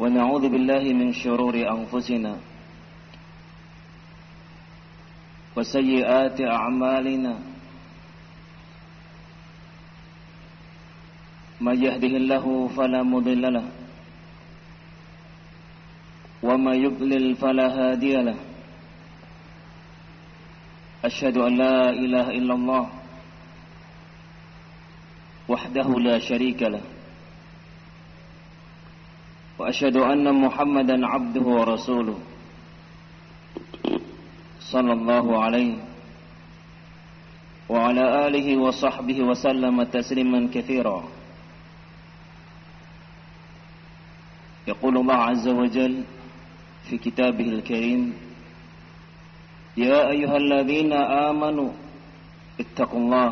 ونعوذ بالله من شرور أنفسنا وسيئات أعمالنا. من يهده الله فلا مضل له وما يضلل فلا هادي له. أشهد أن لا إله إلا الله وحده لا شريك له. وأشهد أن محمدا عبده ورسوله صلى الله عليه وعلى آله وصحبه وسلم تسليما كثيرا. يقول الله عز وجل في كتابه الكريم يا أيها الذين آمنوا اتقوا الله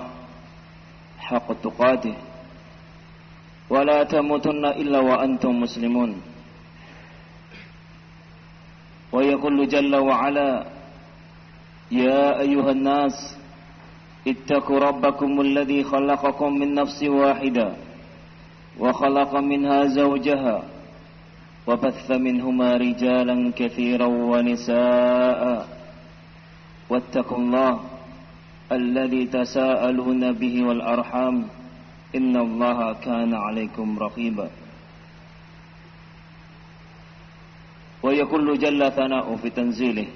حق تقاته. ولا تموتن إلا وأنتم مسلمون. ويقول جل وعلا يا أيها الناس اتقوا ربكم الذي خلقكم من نفس واحدة وخلق منها زوجها وبث منهما رجالا كثيرا ونساء. واتقوا الله الذي تساءلون به والأرحام. إن الله كان عليكم رقيبا. ويقول جل ثناؤه في تنزيله.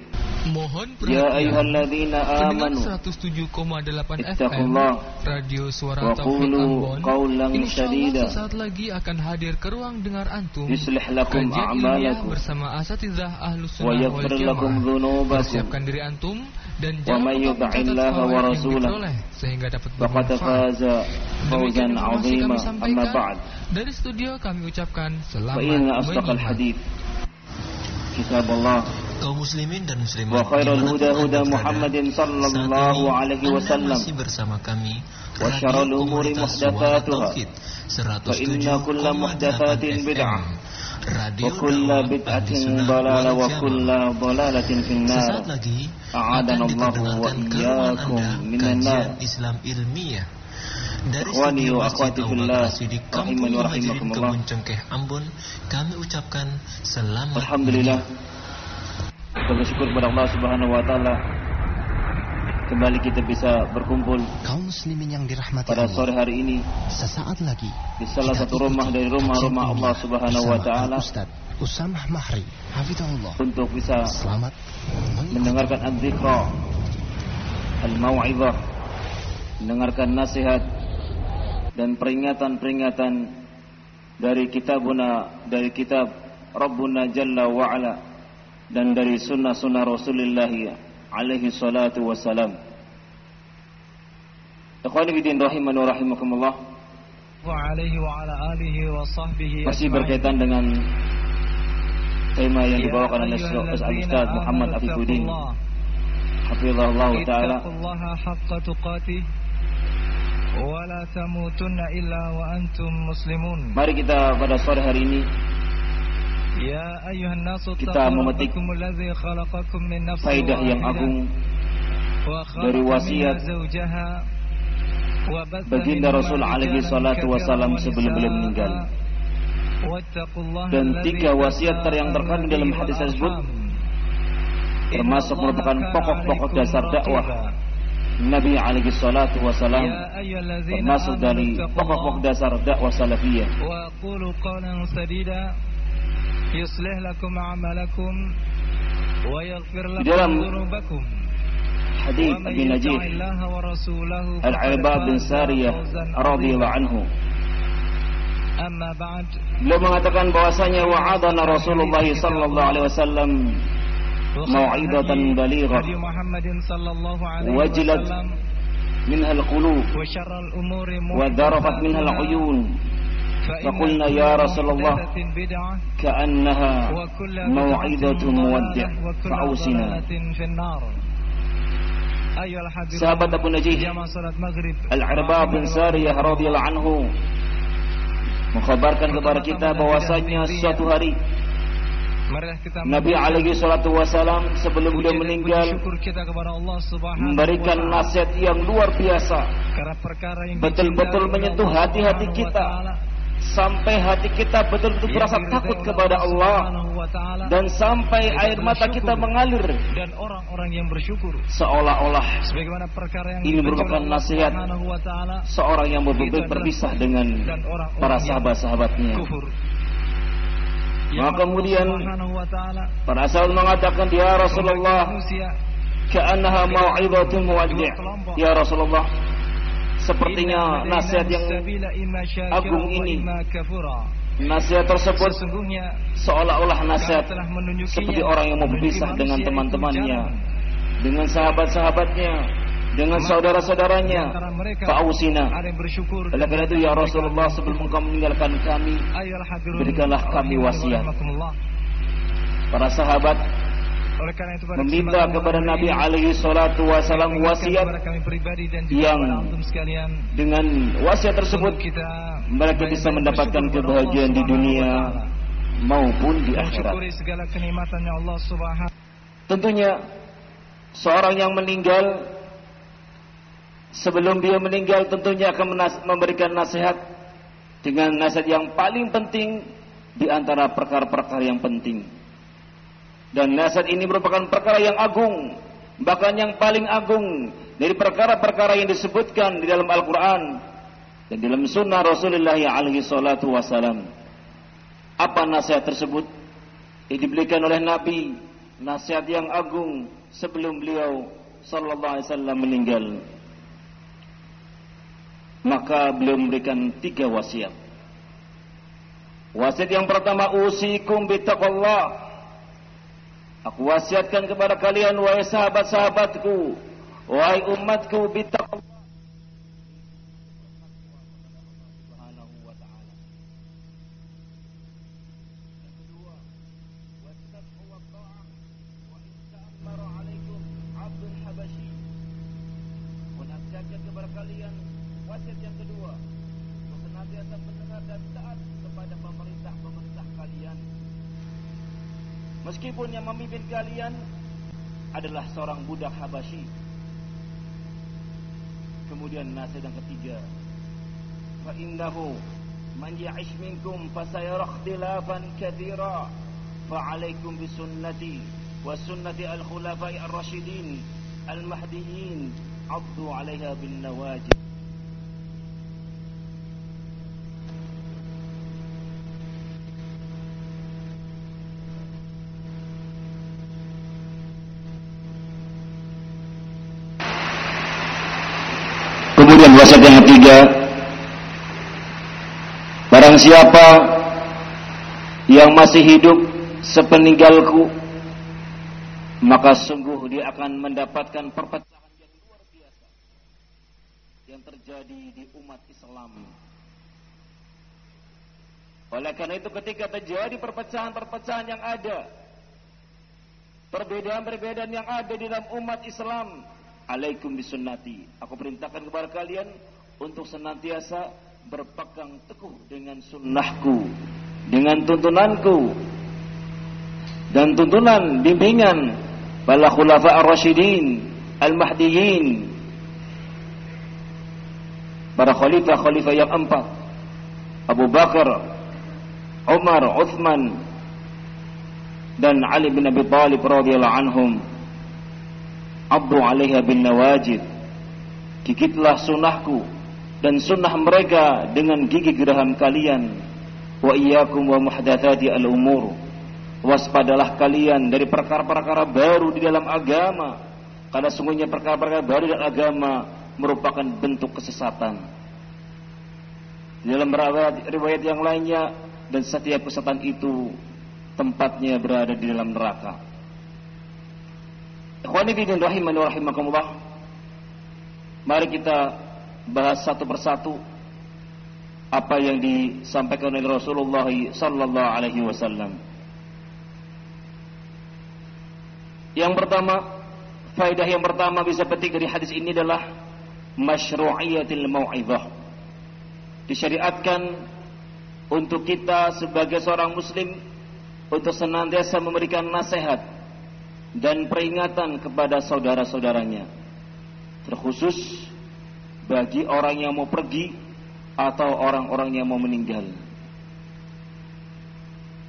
Mohon perhatian. Ya amanu. 107,8 FM Radio Suara Taufik Ambon. Insyaallah sesaat lagi akan hadir ke ruang dengar antum. Yuslih bersama asatizah ahlus sunnah wal jamaah. Siapkan diri antum dan jangan lupa mencatat wa sehingga dapat bermanfaat. Demikian informasi kami sampaikan. Dari studio kami ucapkan selamat menyimak. Kitab Allah kaum muslimin dan muslimat wa khairul alaihi wasallam. masih bersama kami wa syarrul umuri muhdatsatuha 107 kulla muhdatsatin bid'ah. Radio Kulla lagi Allah wa Islam ilmiah. Dari Ikhwani wa akhwati Kemuncengkeh Ambon kami ucapkan selamat Alhamdulillah kita bersyukur kepada Allah Subhanahu wa taala. Kembali kita bisa berkumpul Kaum muslimin yang dirahmati pada sore hari ini. Sesaat lagi di salah satu rumah dari rumah-rumah Allah Subhanahu wa taala. Al-Ustaz Usamah Mahri Hafidhullah untuk bisa Selamat mendengarkan az-zikra al-mau'izah mendengarkan nasihat dan peringatan-peringatan dari kitabuna dari kitab Rabbuna Jalla wa Ala dan dari sunnah-sunnah Rasulullah alaihi salatu wassalam. Ikhwani bidin rahimakumullah. Masih berkaitan dengan tema yang dibawakan oleh Ustaz Muhammad Afifuddin. Hafizahullah taala. Mari kita pada sore hari ini kita memetik faidah yang agung dari wasiat baginda Rasul alaihi salatu wasalam sebelum beliau meninggal. Dan tiga wasiat ter yang terkandung dalam hadis tersebut termasuk merupakan pokok-pokok dasar dakwah Nabi alaihi salatu wasalam termasuk dari pokok-pokok dasar dakwah salafiyah. يصلح لكم عملكم ويغفر لكم ذنوبكم. حديث أبي نجيب الله ورسوله بن سارية رضي الله عنه. أما بعد. لما ما تكن بواسانيا وعدنا رسول الله صلى الله عليه وسلم موعظة بليغة محمد صلى الله عليه وسلم وجلت منها القلوب وشر الأمور وذرفت منها العيون فقلنا كل يا رسول الله محدثة بدعة كأنها وكل موعظة بدعة مودع ضلالة وكل فأوصنا ضلالة في النار أيها الحبيب Sahabat Abu Najih جمع صلاة مغرب Al-Irbad bin Sariyah radhiyallahu anhu mengkhabarkan kepada kita bahwasanya suatu hari Marilah kita Nabi alaihi salatu wasalam sebelum beliau puji dan meninggal puji syukur kita kepada Allah Subhanahu memberikan wa taala nasihat yang luar biasa karena perkara yang betul-betul dicintai oleh menyentuh Allah hati-hati Subhanahu wa kita taala sampai hati kita betul-betul merasa takut kepada Allah. Dan sampai air mata kita mengalir. dan orang-orang yang bersyukur. Seolah-olah sebagaimana perkara yang ini merupakan nasihat seorang yang adalah berpisah dengan para sahabat-sahabatnya. Maka kemudian Para sahabat mengatakan, Ya Rasulullah, ka'annaha mau'izatul muwaddi' Ya Rasulullah, sepertinya Inna nasihat yang sabila imma syakira agung wa ini. imma kafura. nasihat tersebut Sesungguhnya seolah-olah nasihat kami telah menunjukinya seperti orang yang mau menunjuki berpisah dengan manusia itu teman-temannya, jalan. dengan sahabat-sahabatnya, dengan saudara-saudaranya. Di antara mereka Fa'ausina. ada yang bersyukur Oleh karena itu ya Rasulullah sebelum engkau meninggalkan kami, Ayolah hadirun berikanlah kami rahimani wa wasiat. rahimakumullah. para sahabat Oleh karena itu pada meminta kepada Nabi alaihi salatu wasalam wasiat yang dengan wasiat tersebut mereka bisa mendapatkan kebahagiaan di dunia maupun di akhirat. Tentunya seorang yang meninggal sebelum dia meninggal tentunya akan memberikan nasihat dengan nasihat yang paling penting di antara perkara-perkara yang penting. Dan nasihat ini merupakan perkara yang agung, bahkan yang paling agung dari perkara-perkara yang disebutkan di dalam Al-Qur'an dan dalam sunnah Rasulullah alaihi salatu wasalam. Apa nasihat tersebut? Yang diberikan oleh Nabi, nasihat yang agung sebelum beliau sallallahu alaihi wasallam meninggal. Maka beliau memberikan tiga wasiat. Wasiat yang pertama usikum bittaqallah. Aku wasiatkan kepada kalian wahai sahabat-sahabatku, wahai umatku bittaqallah. Memimpin kalian adalah seorang budak Habasyi. Kemudian nasihat yang ketiga, fa innahu man ya'ish minkum fasayara ikhtilafan katsira fa 'alaikum bisunnati wa sunnati al-khulafa'i ar-rasyidin al-mahdiyyin. 'addu 'alaiha bin nawajid Wasiat yang ketiga Barang siapa yang masih hidup sepeninggalku maka sungguh dia akan mendapatkan perpecahan yang luar biasa yang terjadi di umat Islam. Oleh karena itu ketika terjadi perpecahan-perpecahan yang ada, perbedaan-perbedaan yang ada di dalam umat Islam, alaikum bisunnati. Aku perintahkan kepada kalian untuk senantiasa berpegang teguh dengan sunnahku, dengan tuntunanku, dan tuntunan bimbingan para khulafa ar-rasyidin, al-mahdiyyin, para khalifah-khalifah yang empat, Abu Bakar, Umar, Uthman, dan Ali bin Abi Thalib radhiyallahu anhum. Abdu alaiha bin nawajid. Gigitlah sunnahku dan sunnah mereka dengan gigi geraham kalian. Wa iyyakum wa muhdatsati al-umur. Waspadalah kalian dari perkara-perkara baru di dalam agama. Karena sungguhnya perkara-perkara baru dalam agama merupakan bentuk kesesatan. Di dalam riwayat, riwayat yang lainnya dan setiap kesesatan itu tempatnya berada di dalam neraka. Ikhwani bidin rahimani wa rahimakumullah. Mari kita bahas satu persatu apa yang disampaikan oleh Rasulullah sallallahu alaihi wasallam. Yang pertama, faedah yang pertama bisa petik dari hadis ini adalah masyru'iyatil mau'izah. Disyariatkan untuk kita sebagai seorang muslim untuk senantiasa memberikan nasihat dan peringatan kepada saudara-saudaranya. Terkhusus bagi orang yang mau pergi atau orang-orang yang mau meninggal.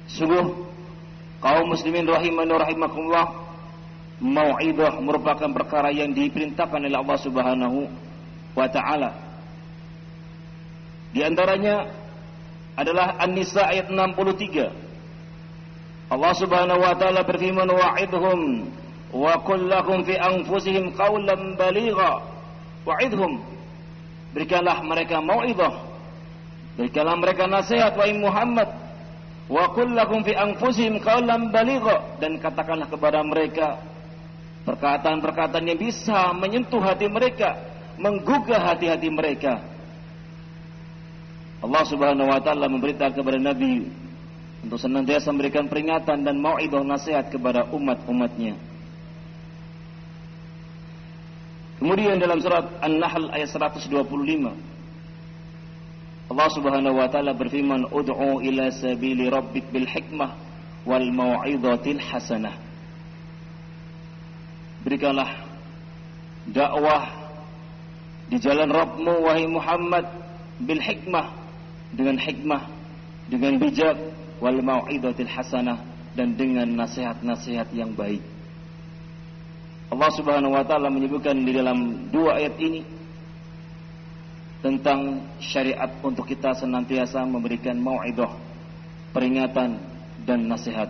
Sungguh kaum muslimin rahiman rahimakumullah mau'idah merupakan perkara yang diperintahkan oleh Allah Subhanahu wa taala. Di antaranya adalah An-Nisa ayat 63. Allah Subhanahu wa taala berfirman wa'idhum wa qul lahum fi anfusihim qawlan baligha. Wa'idhum. Berikanlah mereka mau'idah. Berikanlah mereka nasihat wahai Muhammad. Wa qul lahum fi anfusihim qawlan baligha dan katakanlah kepada mereka perkataan-perkataan yang bisa menyentuh hati mereka, menggugah hati-hati mereka. Allah Subhanahu wa taala memberitahu kepada Nabi untuk senantiasa memberikan peringatan dan mau'idhah nasihat kepada umat-umatnya. Kemudian dalam surat An-Nahl ayat 125 Allah Subhanahu wa taala berfirman, "Ud'u ila sabili rabbik bil hikmah wal mau'izatil hasanah." Berikanlah dakwah di jalan Rabbmu wahai Muhammad bil hikmah dengan hikmah dengan bijak wal mau'izatil hasanah dan dengan nasihat-nasihat yang baik. Allah Subhanahu wa taala menyebutkan di dalam dua ayat ini tentang syariat untuk kita senantiasa memberikan mau'idah, peringatan dan nasihat.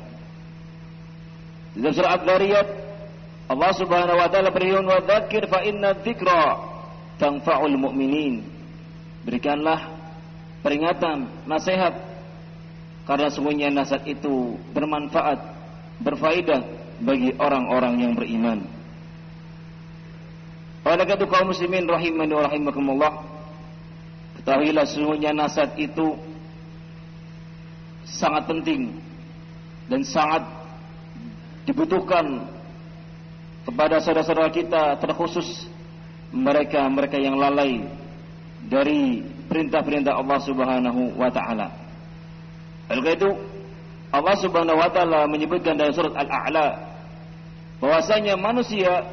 Di dalam surah Ad-Dariyat Allah Subhanahu wa taala berfirman wa dzakir fa inna dzikra tanfa'ul mu'minin. Berikanlah peringatan, nasihat karena sungguhnya nasihat itu bermanfaat, berfaedah bagi orang-orang yang beriman. Oleh itu kaum muslimin rahimani wa rahimakumullah Ketahuilah sesungguhnya nasihat itu sangat penting dan sangat dibutuhkan kepada saudara-saudara kita terkhusus mereka-mereka yang lalai dari perintah-perintah Allah Subhanahu wa taala. Oleh itu Allah Subhanahu wa taala menyebutkan dalam surat Al-A'la bahwasanya manusia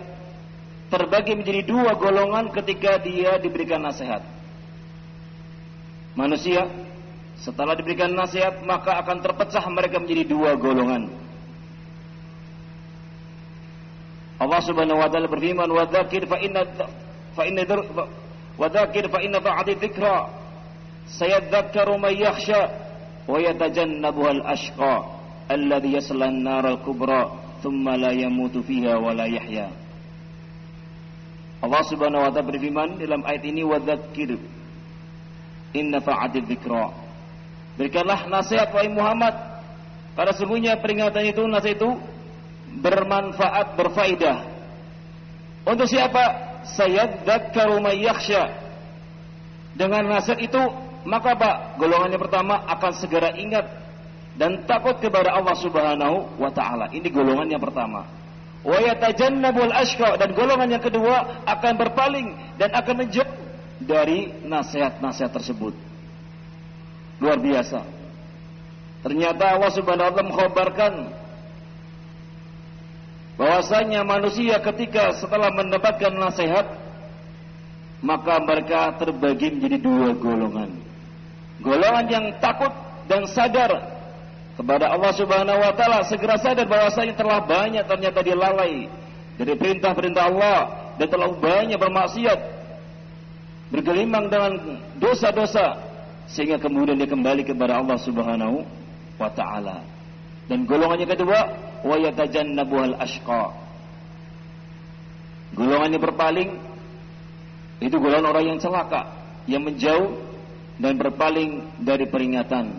terbagi menjadi dua golongan ketika dia diberikan nasihat. Manusia setelah diberikan nasihat maka akan terpecah mereka menjadi dua golongan. Allah Subhanahu wa taala berfirman wa dzakir fa inna fa inna wa dzakir fa inna ba'di dzikra sayadzakkaru yakhsha wa yatajannabuha al-ashqa alladhi yasla an-nar al-kubra thumma la yamutu fiha wa la yahya. Allah Subhanahu wa taala berfirman dalam ayat ini wa dzakir inna fa'adid dzikra. Berikanlah nasihat wahai Muhammad karena sungguhnya peringatan itu nasihat itu bermanfaat berfaedah. Untuk siapa? Sayadzakkaru may yakhsha. Dengan nasihat itu maka Pak, golongan yang pertama akan segera ingat dan takut kepada Allah Subhanahu wa taala. Ini golongan yang pertama. Wa yatajannabul ashqa dan golongan yang kedua akan berpaling dan akan menjauh dari nasihat-nasihat tersebut. Luar biasa. Ternyata Allah Subhanahu wa taala mengkhabarkan bahwasanya manusia ketika setelah mendapatkan nasihat maka mereka terbagi menjadi dua golongan. Golongan yang takut dan sadar kepada Allah Subhanahu wa taala segera sadar bahwasanya telah banyak ternyata dia lalai dari perintah-perintah Allah dan terlalu banyak bermaksiat bergelimang dengan dosa-dosa sehingga kemudian dia kembali kepada Allah Subhanahu wa taala. Dan golongan yang kedua wa yatajannabuhal ashqa. Golongan yang berpaling itu golongan orang yang celaka, yang menjauh dan berpaling dari peringatan.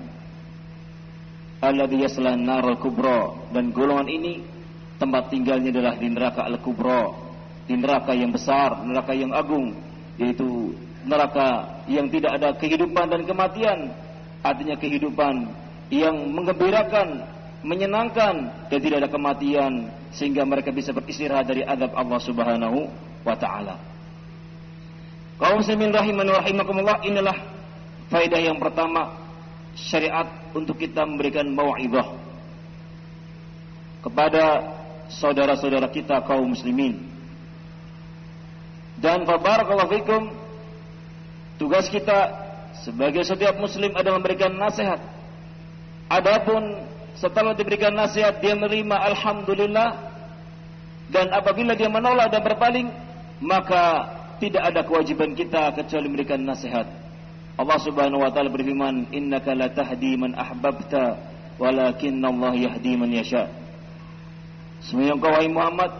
Alladhi yaslan naral kubra dan golongan ini tempat tinggalnya adalah di neraka al-kubra, di neraka yang besar, neraka yang agung, yaitu neraka yang tidak ada kehidupan dan kematian, artinya kehidupan yang mengembirakan, menyenangkan dan tidak ada kematian sehingga mereka bisa beristirahat dari azab Allah Subhanahu wa taala. Kaum muslimin rahiman rahimakumullah inilah faedah yang pertama syariat untuk kita memberikan mau'izah kepada saudara-saudara kita kaum muslimin. Dan barakallahu fikum tugas kita sebagai setiap muslim adalah memberikan nasihat. Adapun setelah diberikan nasihat dia menerima alhamdulillah dan apabila dia menolak dan berpaling maka tidak ada kewajiban kita kecuali memberikan nasihat. Allah Subhanahu wa taala berfirman, "Innaka la tahdi man ahbabta, walakinna Allah yahdi man yasha." Semuanya engkau wahai Muhammad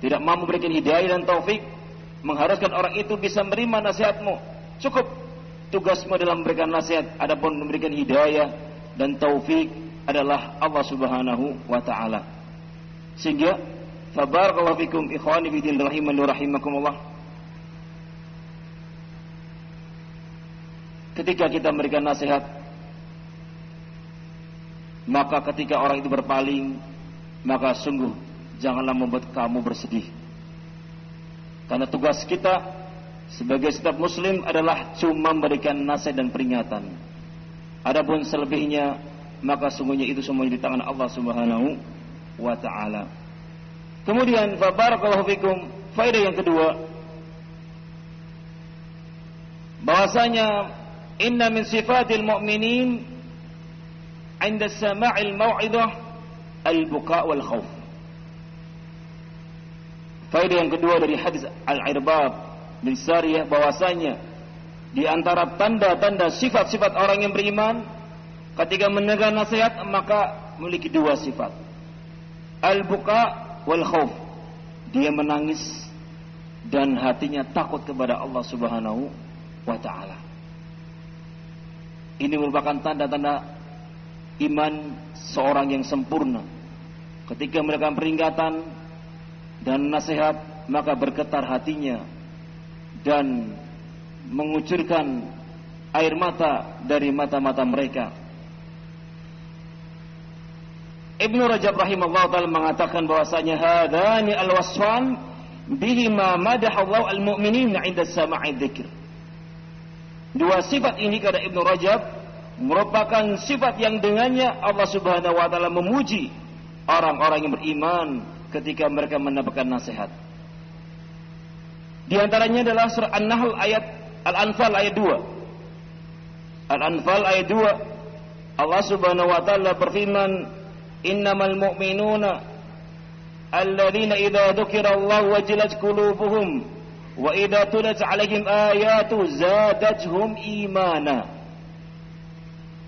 tidak mampu memberikan hidayah dan taufik, mengharuskan orang itu bisa menerima nasihatmu. Cukup tugasmu dalam memberikan nasihat, adapun memberikan hidayah dan taufik adalah Allah Subhanahu wa taala. Sehingga fabarakallahu fikum ikhwani fi din rahiman wa rahimakumullah. Ketika kita memberikan nasihat maka ketika orang itu berpaling maka sungguh janganlah membuat kamu bersedih. Karena tugas kita sebagai setiap muslim adalah cuma memberikan nasihat dan peringatan. Adapun selebihnya maka sungguhnya itu semuanya di tangan Allah Subhanahu wa taala. Kemudian fa barakallahu fikum faedah yang kedua bahwasanya inna min sifatil mu'minin 'inda sama'il mau'idah al-buka' wal khauf. Faedah yang kedua dari hadis Al-Irbab bin bahwasanya di antara tanda-tanda sifat-sifat orang yang beriman ketika mendengar nasihat maka memiliki dua sifat. Al-buka wal khauf. Dia menangis dan hatinya takut kepada Allah Subhanahu wa taala. Ini merupakan tanda-tanda iman seorang yang sempurna. Ketika mereka peringatan dan nasihat, maka bergetar hatinya dan mengucurkan air mata dari mata-mata mereka. Ibnu Rajab rahimahullah taala mengatakan bahwasanya hadani al-wasfan bihima madaha Allah al-mu'minin 'inda sama'i dzikr. Dua sifat ini kata Ibnu Rajab merupakan sifat yang dengannya Allah Subhanahu wa taala memuji orang-orang yang beriman ketika mereka mendapatkan nasihat. Di antaranya adalah surah An-Nahl ayat Al-Anfal ayat 2. Al-Anfal ayat 2 Allah Subhanahu wa taala berfirman innamal mu'minuna alladzina idza dzukira Allah wajilat qulubuhum wa idza tulat 'alaihim ayatu zadatuhum imana.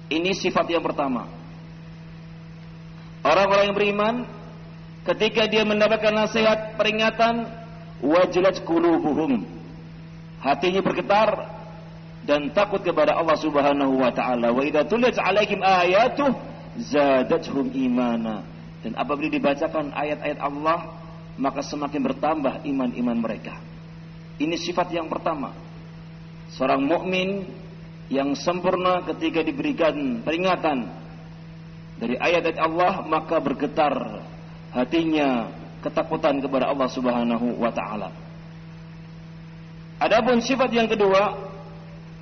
Ini sifat yang pertama. Orang-orang yang beriman ketika dia mendapatkan nasihat, peringatan, wajilat qulubuhum. Hatinya bergetar dan takut kepada Allah Subhanahu wa taala. Wa idza tulat 'alaihim ayatuh zadatuhum imana. Dan apabila dibacakan ayat-ayat Allah, maka semakin bertambah iman-iman mereka. Ini sifat yang pertama. Seorang mukmin yang sempurna ketika diberikan peringatan dari ayat-ayat Allah maka bergetar hatinya ketakutan kepada Allah Subhanahu wa taala. Adapun sifat yang kedua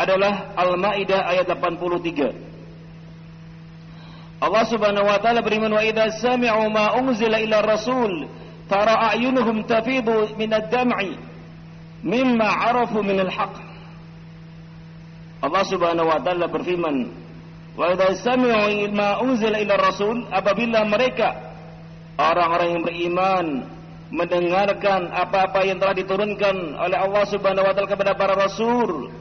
adalah Al-Maidah ayat 83. Allah Subhanahu wa taala beriman wa idza sami'u ma unzila ila rasul tara a'yunuhum tafidu min ad-dam'i mimma arafu min al-haq. Allah Subhanahu wa taala berfirman, "Wa idza sami'u ma unzila ila rasul," apabila mereka orang-orang yang beriman mendengarkan apa-apa yang telah diturunkan oleh Allah Subhanahu wa taala kepada para rasul,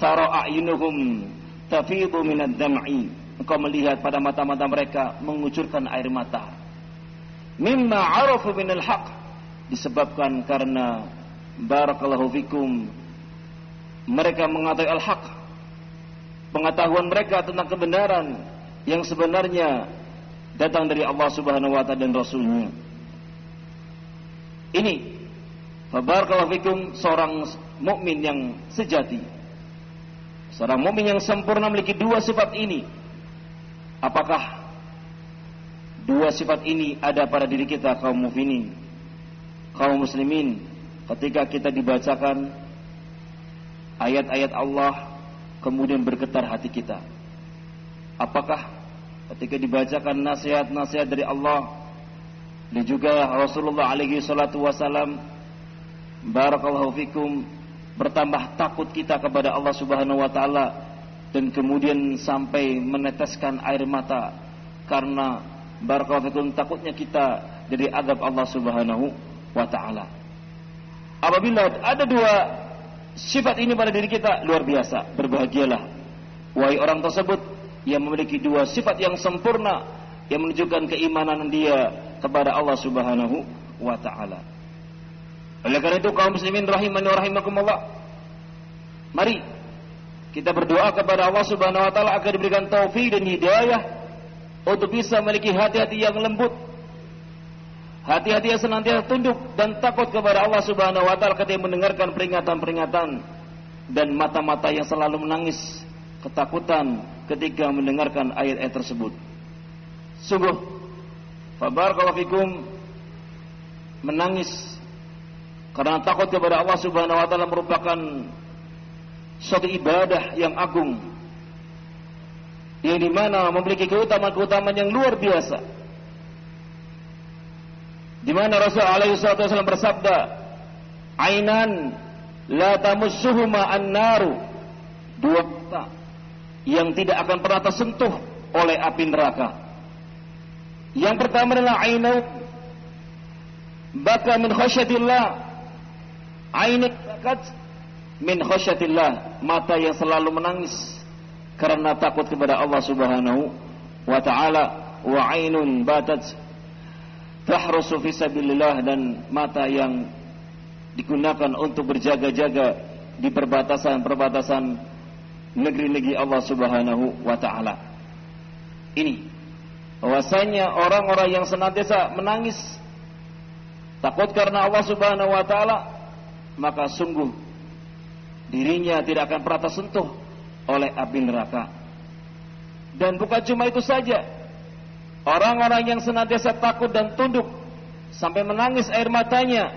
tara a'yunuhum tafidu min ad-dam'i. Engkau melihat pada mata-mata mereka mengucurkan air mata. Mimma arafu min al-haq disebabkan karena barakallahu fikum. Mereka mengetahui al-haq. Pengetahuan mereka tentang kebenaran yang sebenarnya datang dari Allah Subhanahu wa taala dan rasulnya. Ini barakallahu fikum seorang mukmin yang sejati. Seorang mukmin yang sempurna memiliki dua sifat ini. Apakah dua sifat ini ada pada diri kita kaum mukminin kaum muslimin ketika kita dibacakan ayat-ayat Allah kemudian bergetar hati kita apakah ketika dibacakan nasihat-nasihat dari Allah dan juga Rasulullah alaihi salatu wasalam barakallahu fikum bertambah takut kita kepada Allah Subhanahu wa taala dan kemudian sampai meneteskan air mata karena barakallahu fikum takutnya kita dari azab Allah Subhanahu wa taala. Apabila ada dua sifat ini pada diri kita luar biasa, berbahagialah wahai orang tersebut yang memiliki dua sifat yang sempurna yang menunjukkan keimanan dia kepada Allah Subhanahu wa taala. Oleh karena itu kaum muslimin rahimani wa rahimakumullah. Mari kita berdoa kepada Allah Subhanahu wa taala agar diberikan taufik dan hidayah untuk bisa memiliki hati-hati yang lembut. Hati-hati senantiasa tunduk dan takut kepada Allah Subhanahu wa taala ketika mendengarkan peringatan-peringatan dan mata-mata yang selalu menangis ketakutan ketika mendengarkan ayat-ayat tersebut. Sungguh fabarakallahu fikum menangis karena takut kepada Allah Subhanahu wa taala merupakan suatu ibadah yang agung yang di mana memiliki keutamaan-keutamaan yang luar biasa di mana Rasul alaihi bersabda ainan la tamussuhuma an-naru. Dua mata yang tidak akan pernah tersentuh oleh api neraka. Yang pertama adalah ainau baka min khasyatillah. Ainak bakat min khasyatillah. Mata yang selalu menangis karena takut kepada Allah Subhanahu wa taala. Wa ainun batat tahrusu fi sabilillah dan mata yang digunakan untuk berjaga-jaga di perbatasan-perbatasan negeri-negeri Allah Subhanahu wa taala. Ini bahwasanya orang-orang yang senantiasa menangis takut karena Allah Subhanahu wa taala maka sungguh dirinya tidak akan pernah tersentuh oleh api neraka. Dan bukan cuma itu saja. Orang-orang yang senantiasa takut dan tunduk sampai menangis air matanya,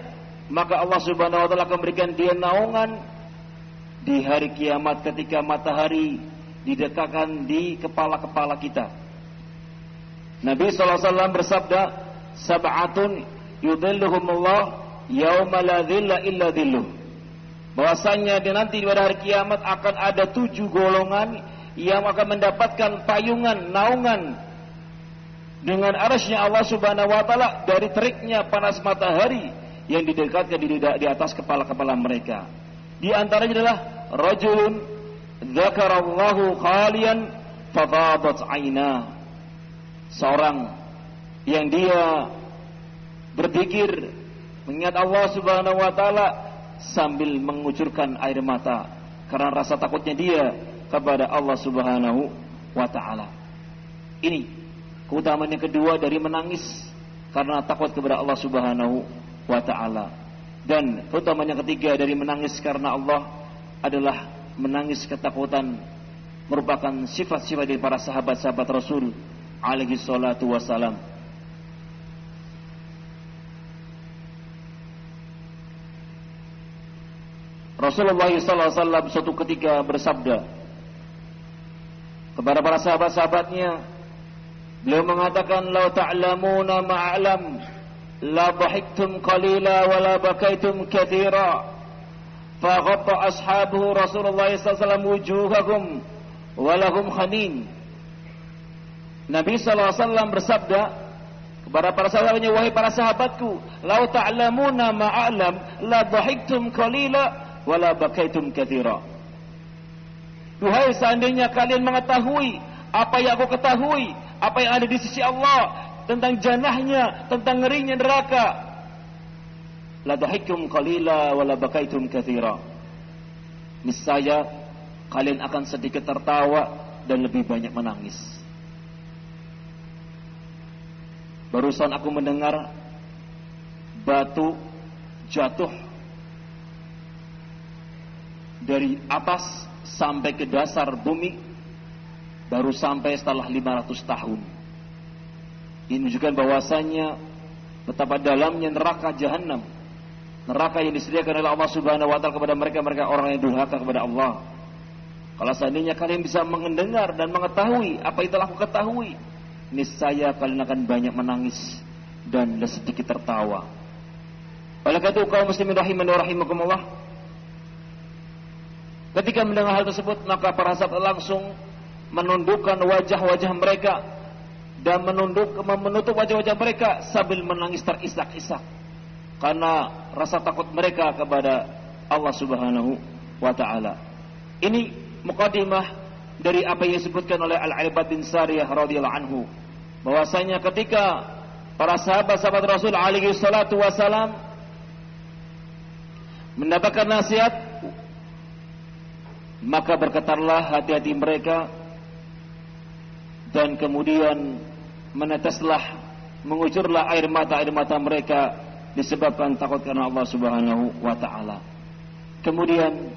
maka Allah Subhanahu wa taala akan berikan dia naungan di hari kiamat ketika matahari didekatkan di kepala-kepala kita. Nabi SAW bersabda, "Sab'atun yudhilluhumullah yauma la dhilla illa dhilluh." Bahwasanya di nanti pada hari kiamat akan ada tujuh golongan yang akan mendapatkan payungan, naungan dengan arasnya Allah Subhanahu wa taala dari teriknya panas matahari yang didekatkan di, di atas kepala-kepala mereka. Di antaranya adalah rajulun dzakarallahu khalian fadadat aina. Seorang yang dia berpikir mengingat Allah Subhanahu wa taala sambil mengucurkan air mata karena rasa takutnya dia kepada Allah Subhanahu wa taala. Ini keutamaan yang kedua dari menangis karena takut kepada Allah Subhanahu wa taala. Dan keutamaan yang ketiga dari menangis karena Allah adalah menangis ketakutan merupakan sifat-sifat dari para sahabat-sahabat Rasul alaihi salatu wasalam. Rasulullah SAW suatu ketika bersabda kepada para sahabat-sahabatnya, beliau mengatakan, "Lau ta'lamuna ma'alam, la dhahiktum qalila wa la bakaitum kathira." Faghatta ashabuhu Rasulullah SAW wujuhakum wa lahum khanin. Nabi SAW bersabda kepada para sahabatnya, wahai para sahabatku, lau ta'lamuna ma'alam, la dhahiktum qalila wala bakaitum kathira. Duhai seandainya kalian mengetahui apa yang aku ketahui, apa yang ada di sisi Allah tentang janahnya, tentang ngerinya neraka. La dahikum qalila wala bakaitum kathira. Niscaya kalian akan sedikit tertawa dan lebih banyak menangis. Barusan aku mendengar batu jatuh dari atas sampai ke dasar bumi baru sampai setelah 500 tahun. Ini menunjukkan bahwasanya betapa dalamnya neraka jahanam. Neraka yang disediakan oleh Allah Subhanahu wa taala kepada mereka-mereka orang yang durhaka kepada Allah. Kalau seandainya kalian bisa mendengar dan mengetahui apa yang telah aku ketahui, niscaya kalian akan banyak menangis dan sedikit tertawa. Oleh karena itu kaum muslimin rahimani wa rahimakumullah, Ketika mendengar hal tersebut, maka para sahabat langsung menundukkan wajah-wajah mereka dan menunduk menutup wajah-wajah mereka sambil menangis terisak-isak karena rasa takut mereka kepada Allah Subhanahu wa taala. Ini mukadimah dari apa yang disebutkan oleh Al-Ibad bin Sariyah radhiyallahu anhu bahwasanya ketika para sahabat-sahabat Rasul alaihi salatu wasalam mendapatkan nasihat maka bergetarlah hati-hati mereka dan kemudian meneteslah mengucurlah air mata air mata mereka disebabkan takut karena Allah Subhanahu wa taala. Kemudian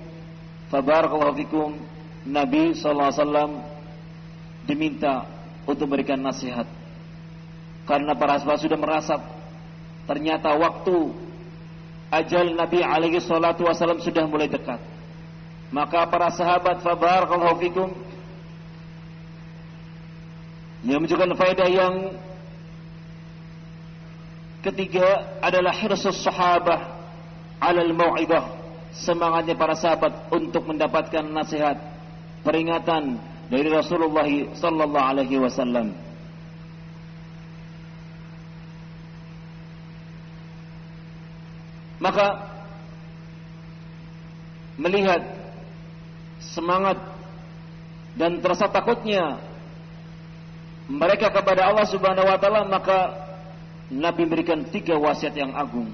fabarakallahu fikum Nabi sallallahu alaihi wasallam diminta untuk memberikan nasihat karena para sahabat sudah merasap ternyata waktu ajal Nabi alaihi salatu wasallam sudah mulai dekat. Maka para sahabat fabarakallahu fikum yang menunjukkan faedah yang ketiga adalah hirsus sahabah alal mau'idah semangatnya para sahabat untuk mendapatkan nasihat peringatan dari Rasulullah sallallahu alaihi wasallam. Maka melihat semangat dan terasa takutnya mereka kepada Allah Subhanahu wa taala maka Nabi memberikan tiga wasiat yang agung.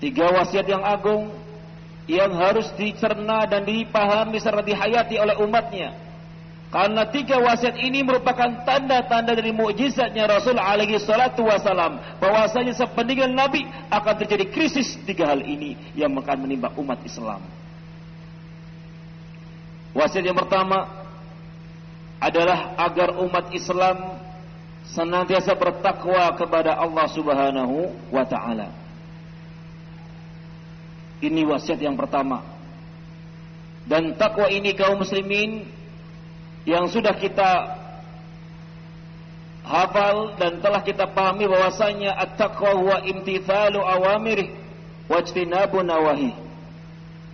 Tiga wasiat yang agung yang harus dicerna dan dipahami serta dihayati oleh umatnya. Karena tiga wasiat ini merupakan tanda-tanda dari mukjizatnya Rasul alaihi salatu wasalam. Bahwasanya sepeninggal Nabi akan terjadi krisis tiga hal ini yang akan menimpa umat Islam. Wasiat yang pertama adalah agar umat Islam senantiasa bertakwa kepada Allah Subhanahu wa taala. Ini wasiat yang pertama. Dan takwa ini kaum muslimin yang sudah kita hafal dan telah kita pahami bahwasanya at-taqwa huwa imtithalu awamirih wajtinabu nawahi.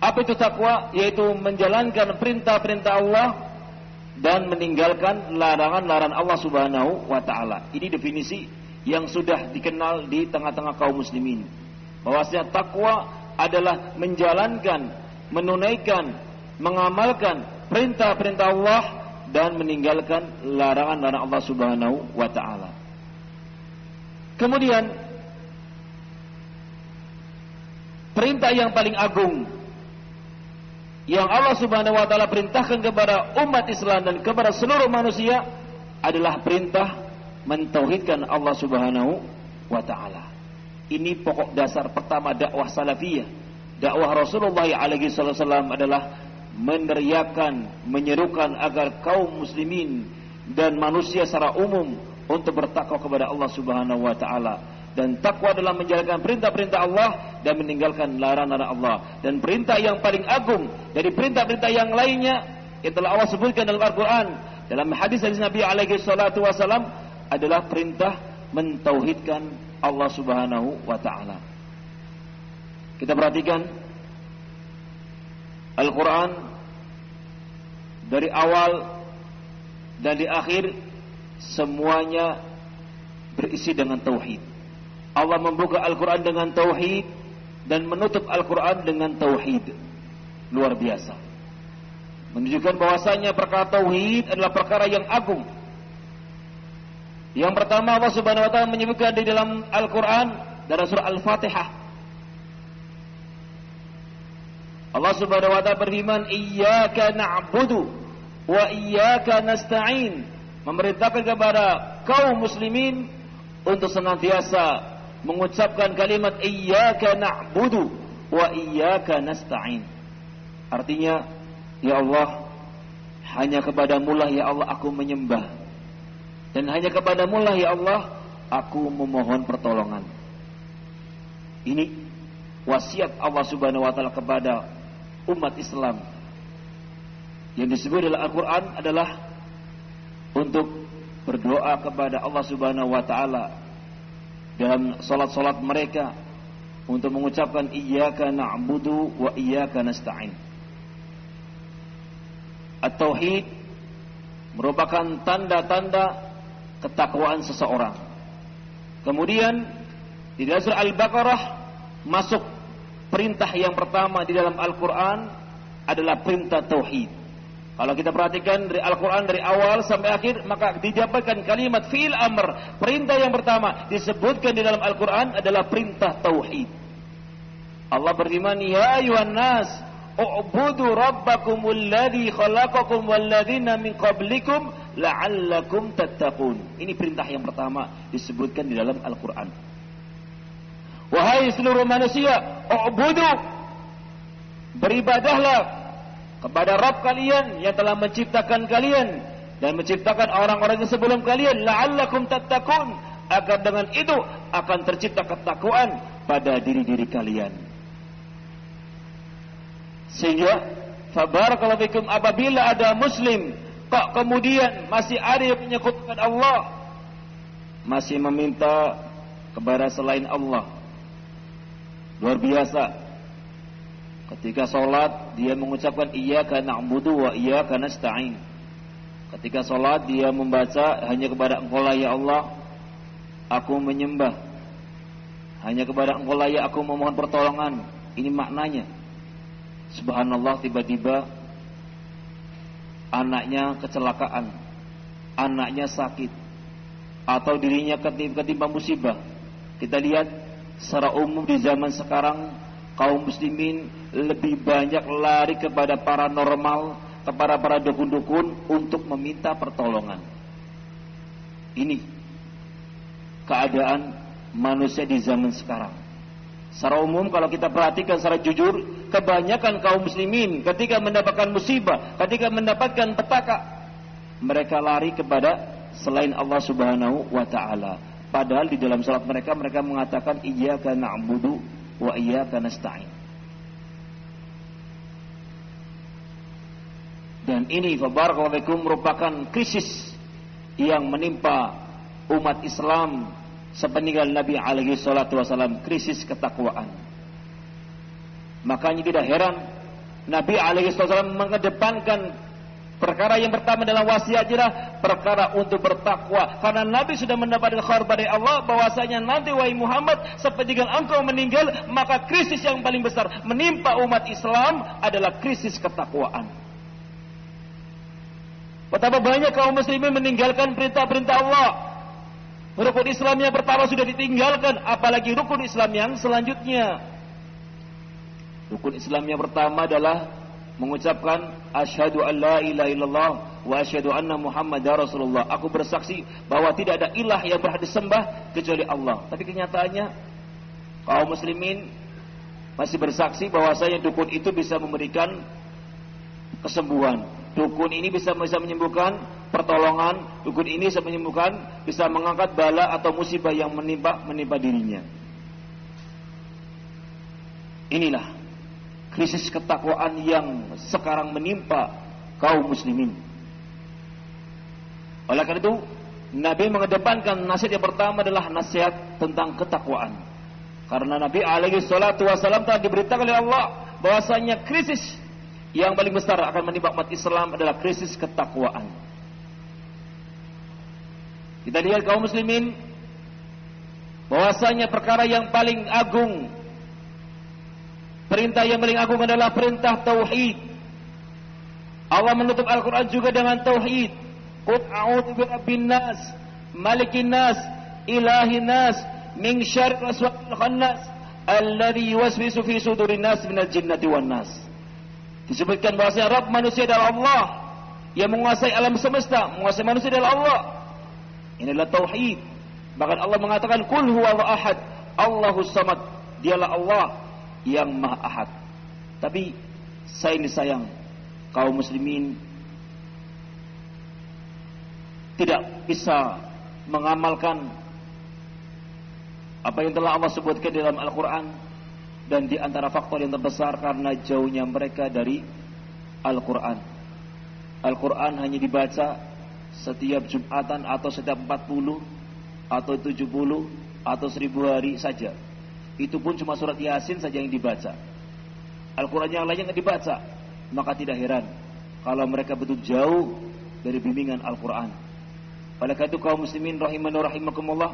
Apa itu takwa? Yaitu menjalankan perintah-perintah Allah dan meninggalkan larangan-larangan Allah Subhanahu wa taala. Ini definisi yang sudah dikenal di tengah-tengah kaum muslimin. Bahwasanya takwa adalah menjalankan, menunaikan, mengamalkan perintah-perintah Allah dan meninggalkan larangan-larangan Allah Subhanahu wa taala. Kemudian perintah yang paling agung yang Allah Subhanahu wa taala perintahkan kepada umat Islam dan kepada seluruh manusia adalah perintah mentauhidkan Allah Subhanahu wa taala. Ini pokok dasar pertama dakwah salafiyah. Dakwah Rasulullah alaihi wasallam adalah meneriakan, menyerukan agar kaum muslimin dan manusia secara umum untuk bertakwa kepada Allah Subhanahu wa taala. Dan takwa adalah menjalankan perintah-perintah Allah dan meninggalkan larangan Allah. Dan perintah yang paling agung dari perintah-perintah yang lainnya yang telah Allah sebutkan dalam Al-Qur'an dalam hadis dari Nabi alaihi salatu wasallam adalah perintah mentauhidkan Allah Subhanahu wa taala. Kita perhatikan Al-Quran dari awal dan di akhir semuanya berisi dengan tauhid. Allah membuka Al-Quran dengan tauhid dan menutup Al-Quran dengan tauhid. Luar biasa. Menunjukkan bahwasanya perkara tauhid adalah perkara yang agung. Yang pertama Allah Subhanahu wa taala menyebutkan di dalam Al-Quran dalam surah Al-Fatihah Allah Subhanahu wa taala berfirman, "Iyyaka na'budu wa iyyaka nasta'in." Memerintahkan kepada kaum muslimin untuk senantiasa mengucapkan kalimat iyyaka na'budu wa iyyaka nasta'in. Artinya, ya Allah, hanya kepadamu lah ya Allah aku menyembah. Dan hanya kepadamu lah ya Allah aku memohon pertolongan. Ini wasiat Allah Subhanahu wa taala kepada umat Islam yang disebut dalam Al-Quran adalah untuk berdoa kepada Allah Subhanahu wa taala dalam salat-salat mereka untuk mengucapkan iyyaka na'budu wa iyyaka nasta'in. At-tauhid merupakan tanda-tanda ketakwaan seseorang. Kemudian di dalam surah Al-Baqarah masuk perintah yang pertama di dalam Al-Qur'an adalah perintah tauhid. Kalau kita perhatikan dari Al-Quran dari awal sampai akhir, maka didapatkan kalimat fi'il amr. Perintah yang pertama disebutkan di dalam Al-Quran adalah perintah tauhid. Allah berfirman, Ya ayuhan nas, u'budu rabbakumul ladhi khalaqakum walladhina min qablikum la'allakum tattaqun. Ini perintah yang pertama disebutkan di dalam Al-Quran. Wahai seluruh manusia, u'budu beribadahlah kepada Rabb kalian yang telah menciptakan kalian dan menciptakan orang-orang yang sebelum kalian. La'allakum tattaqun. Agar dengan itu akan tercipta ketakwaan pada diri-diri kalian. Sehingga fabarakallahu fikum apabila ada muslim kok kemudian masih ada yang menyekutukan Allah masih meminta kepada selain Allah. Luar biasa. Ketika sholat dia mengucapkan iyyaka na'budu wa iyyaka nasta'in. Ketika sholat dia membaca hanya kepada Engkau lah ya Allah aku menyembah. Hanya kepada Engkau lah ya aku memohon pertolongan. Ini maknanya. Subhanallah tiba-tiba anaknya kecelakaan, anaknya sakit atau dirinya ketimpa musibah. Kita lihat secara umum di zaman sekarang kaum muslimin lebih banyak lari kepada paranormal, kepada para dukun-dukun untuk meminta pertolongan. Ini keadaan manusia di zaman sekarang. Secara umum kalau kita perhatikan secara jujur, kebanyakan kaum muslimin ketika mendapatkan musibah, ketika mendapatkan petaka, mereka lari kepada selain Allah Subhanahu wa taala. Padahal di dalam salat mereka mereka mengatakan iyyaka na'budu wa iyyaka nasta'in. Dan ini fabarakallahu merupakan krisis yang menimpa umat Islam sepeninggal Nabi alaihi salatu wasallam, krisis ketakwaan. Makanya tidak heran Nabi alaihi salatu wasallam mengedepankan Perkara yang pertama dalam wasiat perkara untuk bertakwa. Karena Nabi sudah mendapatkan khabar dari Allah bahwasanya nanti wahai Muhammad sepeninggal engkau meninggal maka krisis yang paling besar menimpa umat Islam adalah krisis ketakwaan. Betapa banyak kaum muslimin meninggalkan perintah-perintah Allah. Rukun Islam yang pertama sudah ditinggalkan, apalagi rukun Islam yang selanjutnya. Rukun Islam yang pertama adalah mengucapkan asyhadu an la ilaha illallah wa asyhadu anna muhammadar rasulullah. Aku bersaksi bahwa tidak ada ilah yang berhak disembah kecuali Allah. Tapi kenyataannya kaum muslimin masih bersaksi bahwasanya dukun itu bisa memberikan kesembuhan. Dukun ini bisa bisa menyembuhkan pertolongan, dukun ini bisa menyembuhkan, bisa mengangkat bala atau musibah yang menimpa menimpa dirinya. Inilah krisis ketakwaan yang sekarang menimpa kaum muslimin. Oleh karena itu, Nabi mengedepankan nasihat yang pertama adalah nasihat tentang ketakwaan. Karena Nabi alaihi salatu wasallam telah diberitakan oleh Allah bahwasanya krisis yang paling besar akan menimpa umat Islam adalah krisis ketakwaan. Kita lihat kaum muslimin bahwasanya perkara yang paling agung Perintah yang paling agung adalah perintah tauhid. Allah menutup Al-Quran juga dengan tauhid. Qul a'udhu birabbin nas, malikin nas, ilahin nas, min syarri waswasil khannas, alladhi yuwaswisu fi sudurin nas minal jinnati wan nas. Disebutkan bahwasanya Rabb manusia adalah Allah yang menguasai alam semesta, menguasai manusia adalah Allah. Ini adalah tauhid. Bahkan Allah mengatakan kul huwa ahad, Allahus samad. Dialah Allah yang maha ahad. Tapi saya ini sayang kaum muslimin tidak bisa mengamalkan apa yang telah Allah sebutkan dalam Al-Quran dan di antara faktor yang terbesar karena jauhnya mereka dari Al-Quran. Al-Quran hanya dibaca setiap Jumatan atau setiap 40 atau 70 atau 1000 hari saja. Itu pun cuma surat Yasin saja yang dibaca. Al-Quran yang lainnya nggak dibaca. Maka tidak heran kalau mereka betul jauh dari bimbingan Al-Quran. Oleh karena itu kaum muslimin rahimani wa rahimakumullah,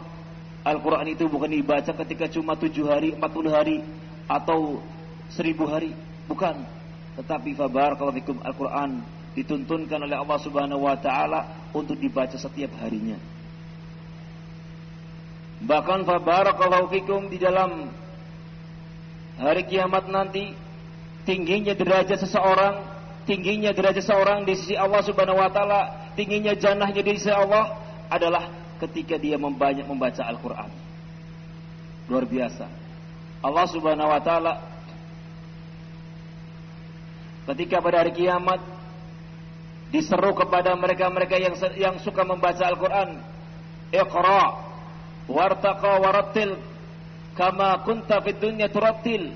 Al-Quran itu bukan dibaca ketika cuma tujuh hari, empat puluh hari, atau seribu hari. Bukan. Tetapi fabarakallahu fikum Al-Quran dituntunkan oleh Allah subhanahu wa ta'ala untuk dibaca setiap harinya. Bahkan fabarakallahu fikum di dalam hari kiamat nanti tingginya derajat seseorang, tingginya derajat seseorang di sisi Allah Subhanahu wa taala, tingginya jannahnya di sisi Allah adalah ketika dia membanyak membaca Al-Qur'an. Luar biasa. Allah Subhanahu wa taala ketika pada hari kiamat diseru kepada mereka-mereka yang yang suka membaca Al-Qur'an, "Iqra' wartaqa warattil kama kunta fid dunya turattil."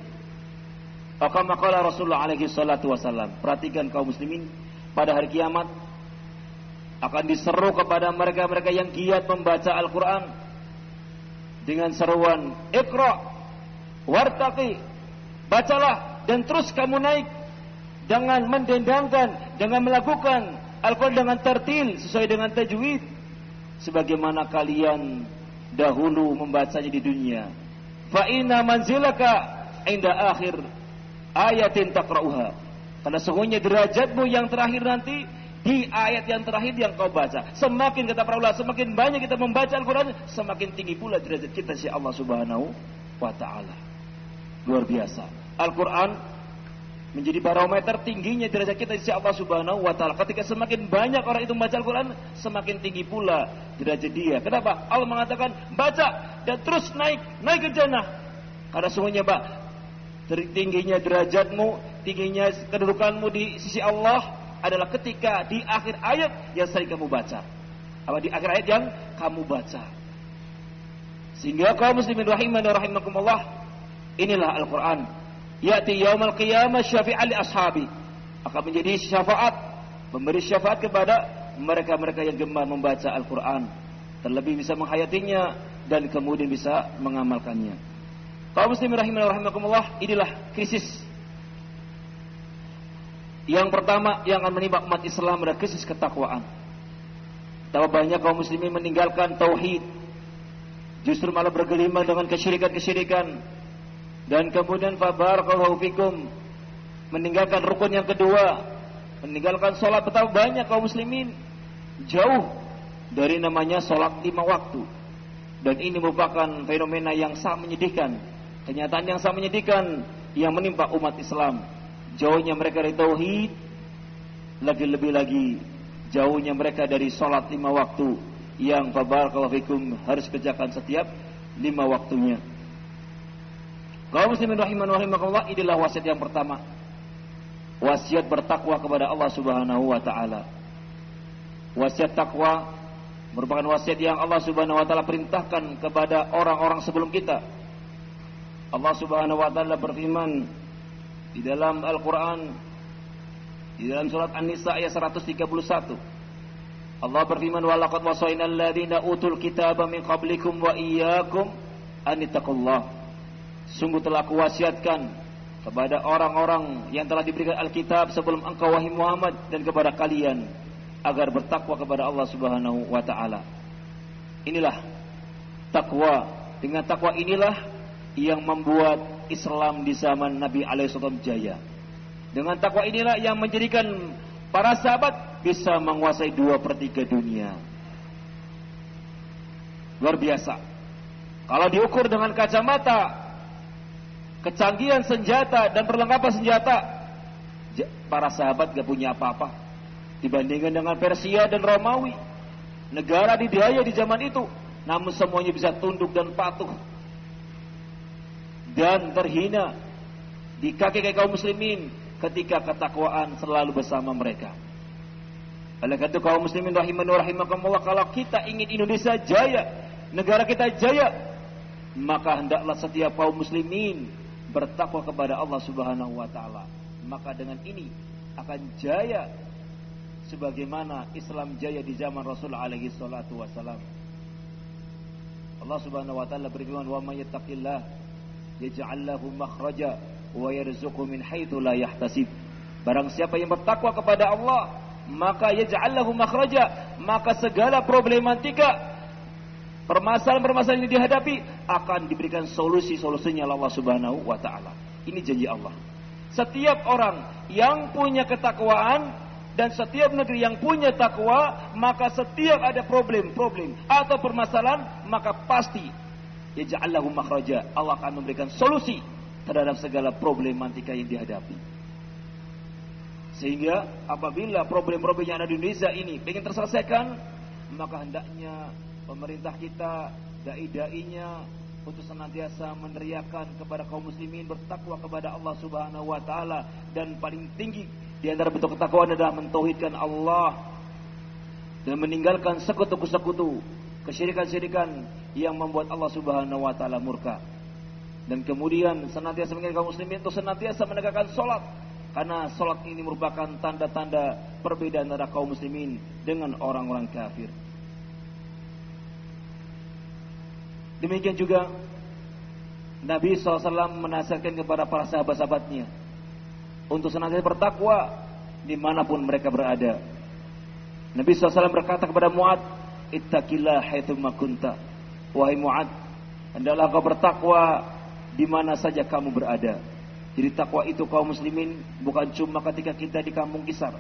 Kama qala Rasulullah alaihi salatu wasallam. Perhatikan kaum muslimin pada hari kiamat akan diseru kepada mereka-mereka yang giat membaca Al-Qur'an dengan seruan Iqra wartaqi bacalah dan terus kamu naik dengan mendendangkan dengan melakukan Al-Quran dengan tertil sesuai dengan tajwid sebagaimana kalian dahulu membacanya di dunia fa inna manzilaka inda akhir ayatin taqra'uha karena sesungguhnya derajatmu yang terakhir nanti di ayat yang terakhir yang kau baca. Semakin kata para ulama, semakin banyak kita membaca Al-Quran, semakin tinggi pula derajat kita si Allah Subhanahu wa taala. Luar biasa. Al-Quran menjadi barometer tingginya derajat kita di sisi Allah Subhanahu wa taala. Ketika semakin banyak orang itu membaca Al-Qur'an, semakin tinggi pula derajat dia. Kenapa? Allah mengatakan, "Baca dan terus naik, naik ke jannah." Karena sungguhnya, Pak, tingginya derajatmu, tingginya kedudukanmu di sisi Allah adalah ketika di akhir ayat yang sering kamu baca. Apa di akhir ayat yang kamu baca. Sehingga kaum muslimin rahiman dan rahimakumullah, inilah Al-Qur'an. Ya'ti yaumal qiyamah syafi'an li ashabi. Akan menjadi syafaat, memberi syafaat kepada mereka-mereka yang gemar membaca Al-Qur'an. Terlebih bisa menghayatinya dan kemudian bisa mengamalkannya. Kaum muslimin rahiman dan rahimakumullah, inilah krisis yang pertama yang akan menimpa umat Islam adalah krisis ketakwaan. Tahu banyak kaum muslimin meninggalkan tauhid. Justru malah bergelimang dengan kesyirikan-kesyirikan. Dan kemudian fabarakallahu fikum meninggalkan rukun yang kedua, meninggalkan sholat betapa banyak kaum muslimin jauh dari namanya sholat lima waktu. Dan ini merupakan fenomena yang sangat menyedihkan. Kenyataan yang sangat menyedihkan yang menimpa umat Islam jauhnya mereka dari tauhid, lebih-lebih lagi jauhnya mereka dari sholat lima waktu yang fabarakallahu fikum harus kerjakan setiap lima waktunya. Kaum muslimin rahiman rahimakallah inilah wasiat yang pertama. Wasiat bertakwa kepada Allah Subhanahu wa taala. Wasiat takwa merupakan wasiat yang Allah Subhanahu wa taala perintahkan kepada orang-orang sebelum kita. Allah Subhanahu wa taala berfirman, di dalam Al-Quran di dalam surat An-Nisa ayat 131 Allah berfirman walaqad wasayna alladziina utul kitaba min qablikum wa iyyakum an Sungguh telah kuwasiatkan kepada orang-orang yang telah diberikan Alkitab sebelum engkau wahai Muhammad dan kepada kalian agar bertakwa kepada Allah Subhanahu wa taala. Inilah takwa. Dengan takwa inilah yang membuat Islam di zaman Nabi alaihissalam jaya. Dengan takwa inilah yang menjadikan para sahabat bisa menguasai dua per tiga dunia. Luar biasa. Kalau diukur dengan kacamata kecanggihan senjata dan perlengkapan senjata, para sahabat gak punya apa-apa dibandingkan dengan Persia dan Romawi. Negara didaya di zaman itu, namun semuanya bisa tunduk dan patuh dan terhina di kaki-kaki kaum muslimin ketika ketakwaan selalu bersama mereka. Oleh karena itu kaum muslimin rahiman wa rahimakumullah kalau kita ingin Indonesia jaya, negara kita jaya, maka hendaklah setiap kaum muslimin bertakwa kepada Allah Subhanahu wa taala. Maka dengan ini akan jaya sebagaimana Islam jaya di zaman Rasul alaihi salatu wasalam. Allah Subhanahu wa taala berfirman, "Wa may yattaqillah yaj'al lahu makhraja wa yarzuqhu min haitsu la yahtasib. Barang siapa yang bertakwa kepada Allah, maka yaj'al lahu makhraja, maka segala problematika permasalahan-permasalahan yang dihadapi akan diberikan solusi-solusinya oleh Allah Subhanahu wa taala. Ini janji Allah. Setiap orang yang punya ketakwaan dan setiap negeri yang punya takwa, maka setiap ada problem-problem atau permasalahan, maka pasti yaj'allahu makhraja. Allah akan memberikan solusi terhadap segala problematika yang dihadapi. Sehingga apabila problem-problem yang ada di Indonesia ini ingin terselesaikan, maka hendaknya pemerintah kita, dai-dainya untuk senantiasa meneriakan kepada kaum muslimin bertakwa kepada Allah Subhanahu wa taala dan paling tinggi di antara bentuk ketakwaan adalah mentauhidkan Allah dan meninggalkan sekutu-sekutu, kesyirikan-syirikan yang membuat Allah Subhanahu wa taala murka. Dan kemudian senantiasa mengingatkan kaum muslimin untuk senantiasa menegakkan salat karena salat ini merupakan tanda-tanda perbedaan antara kaum muslimin dengan orang-orang kafir. Demikian juga Nabi SAW menasihatkan kepada para sahabat-sahabatnya untuk senantiasa bertakwa di mana pun mereka berada. Nabi SAW berkata kepada Mu'ad, Ittaqillah haithumma kunta. Wahai Mu'ad, hendaklah kau bertakwa di mana saja kamu berada. Jadi takwa itu kaum muslimin bukan cuma ketika kita di kampung kisar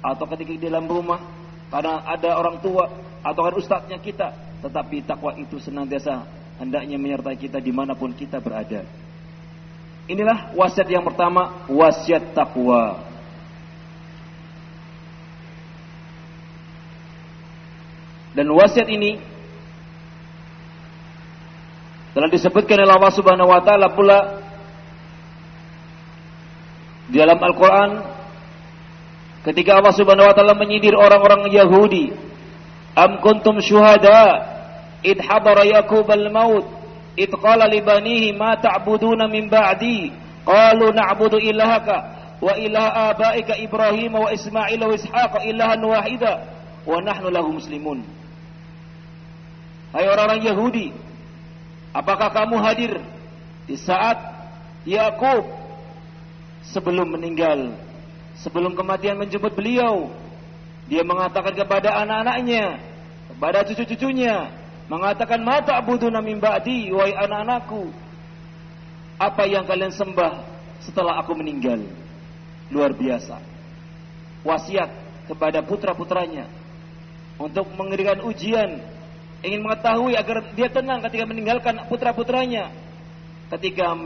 atau ketika di dalam rumah karena ada orang tua atau kan ustadznya kita, tetapi takwa itu senantiasa hendaknya menyertai kita di mana pun kita berada. Inilah wasiat yang pertama, wasiat takwa. Dan wasiat ini telah disebutkan oleh Allah Subhanahu wa taala pula di dalam Al-Quran ketika Allah subhanahu wa ta'ala menyindir orang-orang Yahudi am kuntum syuhada id hadara yakub al-maut id qala libanihi ma ta'buduna min ba'di? Qalu na'budu ilahaka wa ilaha abaika Ibrahim wa Ismail wa Ishaq ilahan wahida wa nahnu lahu muslimun. Hai orang-orang Yahudi apakah kamu hadir di saat Yakub sebelum meninggal, sebelum kematian menjemput beliau, dia mengatakan kepada anak-anaknya, kepada cucu-cucunya, mengatakan mata abudu min ba'di wahai anak-anakku. Apa yang kalian sembah setelah aku meninggal? Luar biasa. Wasiat kepada putra-putranya untuk mengerikan ujian, ingin mengetahui agar dia tenang ketika meninggalkan putra-putranya ketika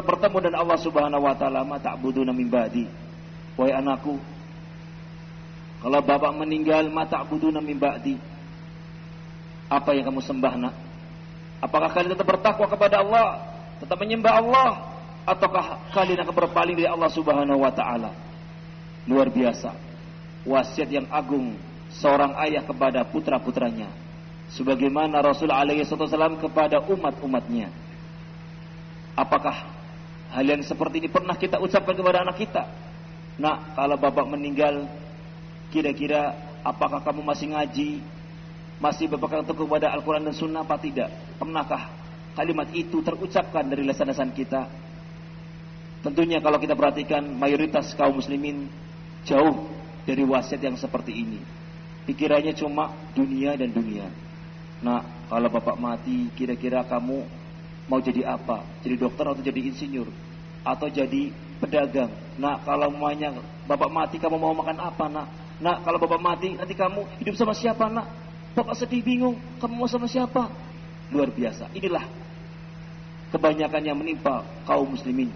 bertemu dengan Allah Subhanahu wa taala ma ta'buduna min ba'di wahai anakku kalau bapak meninggal ma ta'buduna min ba'di apa yang kamu sembah nak? Apakah kalian tetap bertakwa kepada Allah? Tetap menyembah Allah? Ataukah kalian akan berpaling dari Allah Subhanahu wa taala? Luar biasa. Wasiat yang agung seorang ayah kepada putra-putranya. Sebagaimana Rasul alaihi wasallam kepada umat-umatnya. Apakah hal yang seperti ini pernah kita ucapkan kepada anak kita? Nah, kalau bapak meninggal, kira-kira apakah kamu masih ngaji? Masih berpegang teguh kepada Al-Quran dan Sunnah apa tidak? Pernahkah kalimat itu terucapkan dari lesan-lesan kita? Tentunya kalau kita perhatikan mayoritas kaum muslimin jauh dari wasiat yang seperti ini. Pikirannya cuma dunia dan dunia. Nah, kalau bapak mati, kira-kira kamu mau jadi apa? Jadi dokter atau jadi insinyur? Atau jadi pedagang? Nah, kalau maunya bapak mati kamu mau makan apa, nak? Nak, kalau bapak mati nanti kamu hidup sama siapa, nak? Bapak sedih bingung, kamu mau sama siapa? Luar biasa. Inilah kebanyakan yang menimpa kaum muslimin.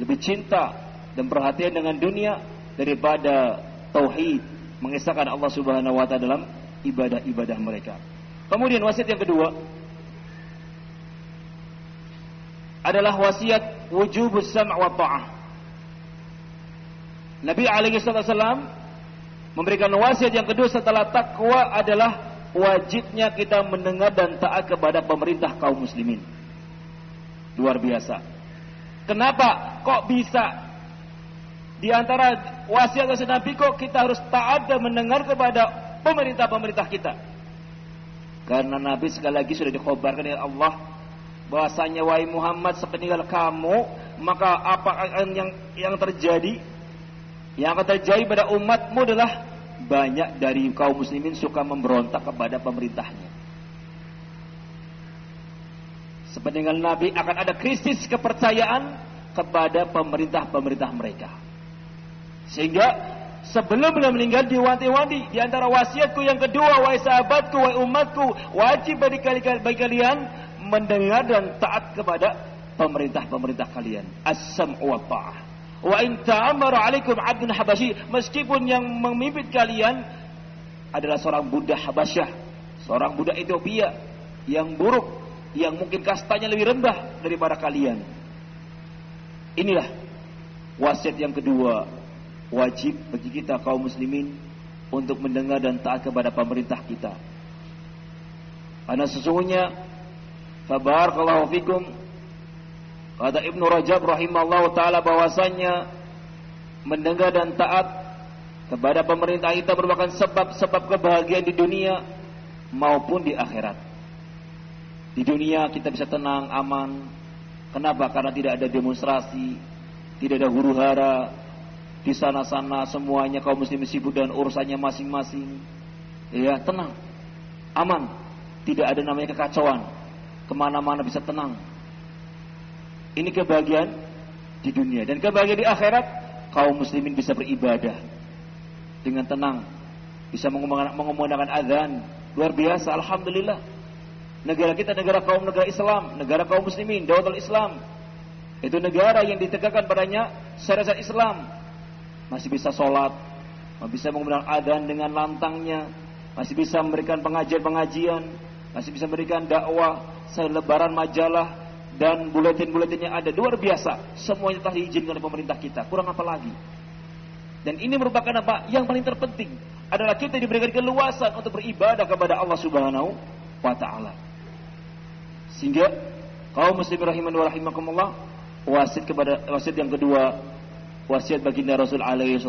Lebih cinta dan perhatian dengan dunia daripada tauhid, mengesahkan Allah Subhanahu wa taala dalam ibadah-ibadah mereka. Kemudian wasiat yang kedua, adalah wasiat wujubus sam' wa ta'ah. Nabi alaihi wasallam memberikan wasiat yang kedua setelah takwa adalah wajibnya kita mendengar dan taat kepada pemerintah kaum muslimin. Luar biasa. Kenapa kok bisa di antara wasiat wasiat Nabi kok kita harus taat dan mendengar kepada pemerintah-pemerintah kita? Karena Nabi sekali lagi sudah dikhabarkan oleh Allah bahasanya wahai Muhammad sepeninggal kamu maka apa yang yang terjadi Yang akan terjadi pada umatmu adalah banyak dari kaum muslimin suka memberontak kepada pemerintahnya. Seperti dengan Nabi akan ada krisis kepercayaan kepada pemerintah-pemerintah mereka. Sehingga sebelum beliau meninggal diwanti-wanti di antara wasiatku yang kedua wahai sahabatku wahai umatku wajib bagi kalian, bagi kalian mendengar dan taat kepada pemerintah-pemerintah kalian. As-sam'u wa ta'ah. Wa in ta'amara 'alaikum 'abdun habasyi meskipun yang memimpin kalian adalah seorang budak Habasyah, seorang budak Ethiopia yang buruk, yang mungkin kastanya lebih rendah daripada kalian. Inilah wasiat yang kedua wajib bagi kita kaum muslimin untuk mendengar dan taat kepada pemerintah kita. Karena sesungguhnya fabarakallahu fikum kata Ibnu Rajab rahimahullah taala bahwasanya mendengar dan taat kepada pemerintah kita merupakan sebab-sebab kebahagiaan di dunia maupun di akhirat. Di dunia kita bisa tenang, aman. Kenapa? Karena tidak ada demonstrasi, tidak ada huru hara. Di sana-sana semuanya kaum muslim sibuk dan urusannya masing-masing. Ya, tenang, aman. Tidak ada namanya kekacauan. Ke mana-mana bisa tenang. Ini kebahagiaan di dunia. Dan kebahagiaan di akhirat, kaum muslimin bisa beribadah dengan tenang. Bisa mengumandangkan azan. Luar biasa, Alhamdulillah. Negara kita negara kaum negara Islam, negara kaum muslimin, Daulatul Islam. Itu negara yang ditegakkan padanya syariat Islam. Masih bisa sholat, masih bisa mengumandangkan azan dengan lantangnya, masih bisa memberikan pengajian-pengajian, masih bisa memberikan dakwah, selebaran majalah, dan buletin-buletin yang ada luar biasa. Semuanya telah diizinkan oleh pemerintah kita. Kurang apa lagi? Dan ini merupakan apa? Yang paling terpenting adalah kita diberikan keluasan untuk beribadah kepada Allah Subhanahu wa taala. Sehingga kaum muslimin rahiman wa rahimakumullah wasiat kepada wasiat yang kedua wasiat baginda Rasul alaihi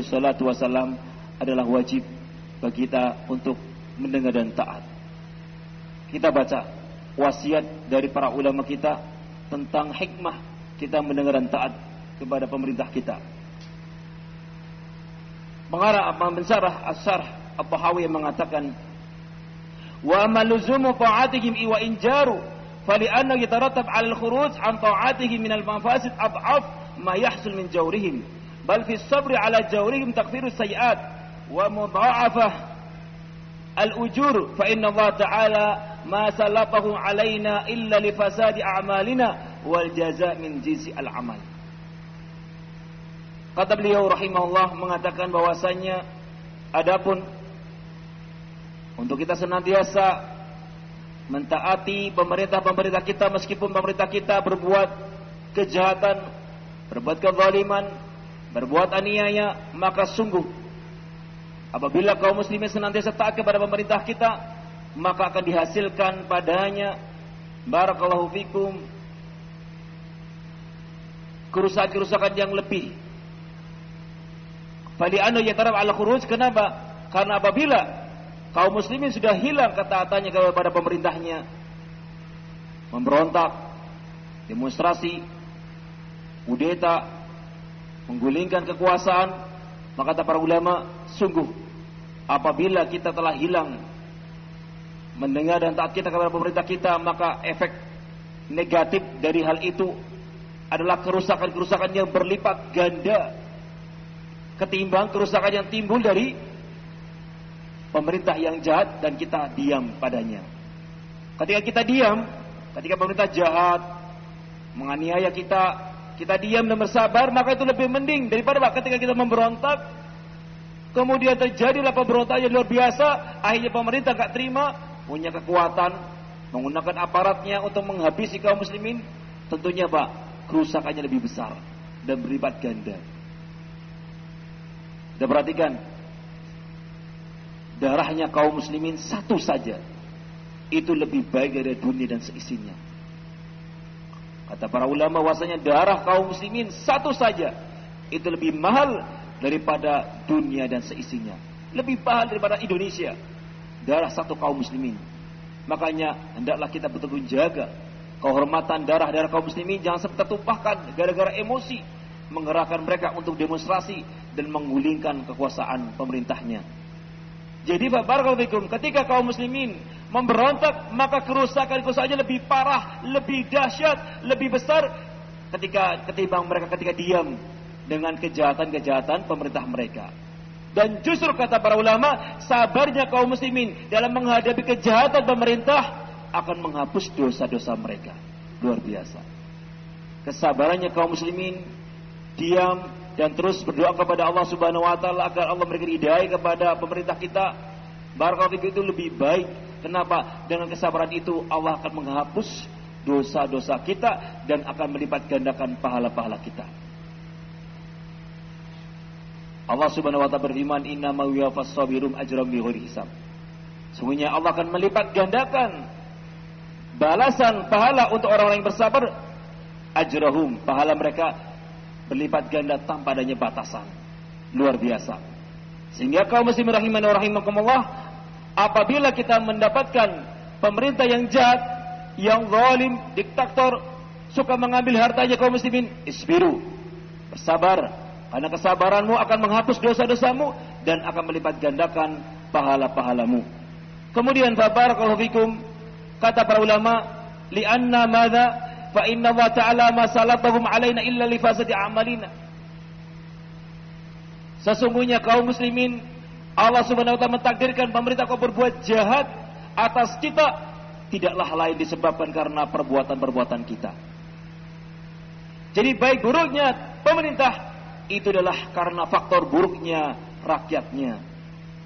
salatu wasallam adalah wajib bagi kita untuk mendengar dan taat. Kita baca wasiat dari para ulama kita tentang hikmah kita mendengar dan taat kepada pemerintah kita. Pengarah apa mensyarah as-syarh At-Tahawi yang mengatakan wa maluzumu ta'atihim wa injaru fali'anna yatarattab 'ala al-khuruj 'an ta'atihim min al-mafasid ad'af ma yahsul min jawrihim bal fi sabri 'ala jawrihim takfiru sayiat wa mudha'afah al-ujur fa inna Allah ta'ala ma salatahu 'alaina illa li fasadi a'malina wal jaza' al-amal. Kata beliau rahimahullah mengatakan bahwasanya adapun untuk kita senantiasa mentaati pemerintah-pemerintah kita meskipun pemerintah kita berbuat kejahatan, berbuat kezaliman, berbuat aniaya, maka sungguh apabila kaum muslimin senantiasa taat kepada pemerintah kita, maka akan dihasilkan padanya barakallahu fikum kerusakan-kerusakan yang lebih Fali'anu yatarab ala khuruj. Kenapa? Karena apabila kaum muslimin sudah hilang ketaatannya kepada pemerintahnya, memberontak, demonstrasi, kudeta, menggulingkan kekuasaan, maka kata para ulama, sungguh apabila kita telah hilang mendengar dan taat kita kepada pemerintah kita, maka efek negatif dari hal itu adalah kerusakan-kerusakan yang berlipat ganda ketimbang kerusakan yang timbul dari pemerintah yang jahat dan kita diam padanya. Ketika kita diam, ketika pemerintah jahat menganiaya kita, kita diam dan bersabar, maka itu lebih mending daripada ketika kita memberontak, kemudian terjadilah pemberontak yang luar biasa, akhirnya pemerintah gak terima, punya kekuatan, menggunakan aparatnya untuk menghabisi kaum muslimin, tentunya Pak, kerusakannya lebih besar dan berlipat ganda. Kita perhatikan darahnya kaum muslimin satu saja itu lebih baik dari dunia dan seisinya. Kata para ulama wasanya darah kaum muslimin satu saja itu lebih mahal daripada dunia dan seisinya. Lebih mahal daripada Indonesia. Darah satu kaum muslimin. Makanya hendaklah kita betul-betul jaga kehormatan darah-darah kaum muslimin jangan sampai tertumpahkan gara-gara emosi, menggerakkan mereka untuk demonstrasi dan menggulingkan kekuasaan pemerintahnya. Jadi Barakallahu ketika kaum muslimin memberontak maka kerusakan kerusakannya lebih parah, lebih dahsyat, lebih besar ketika ketimbang mereka ketika diam dengan kejahatan-kejahatan pemerintah mereka. Dan justru kata para ulama, sabarnya kaum muslimin dalam menghadapi kejahatan pemerintah akan menghapus dosa-dosa mereka. Luar biasa. Kesabarannya kaum muslimin diam dan terus berdoa kepada Allah Subhanahu wa taala agar Allah memberikan hidayah kepada pemerintah kita. Barakallahu itu lebih baik. Kenapa? Dengan kesabaran itu Allah akan menghapus dosa-dosa kita dan akan melipat gandakan pahala-pahala kita. Allah Subhanahu wa taala berfirman, "Inna ma yuwaffas sabirum ajram bighairi hisab." Sungguhnya Allah akan melipat gandakan balasan pahala untuk orang-orang yang bersabar ajrahum, pahala mereka berlipat ganda tanpa adanya batasan. Luar biasa. Sehingga kaum muslimin rahimani wa rahimakumullah, apabila kita mendapatkan pemerintah yang jahat, yang zalim, diktator, suka mengambil hartanya kaum muslimin, isbiru. Bersabar, karena kesabaranmu akan menghapus dosa-dosamu dan akan melipat gandakan pahala-pahalamu. Kemudian barakallahu fikum kata para ulama li'anna madza fa inna wa ta'ala ma salatahum alaina illa li fasadi amalina. Sesungguhnya kaum muslimin Allah Subhanahu wa taala mentakdirkan pemerintah kau berbuat jahat atas kita tidaklah lain disebabkan karena perbuatan-perbuatan kita. Jadi baik buruknya pemerintah itu adalah karena faktor buruknya rakyatnya.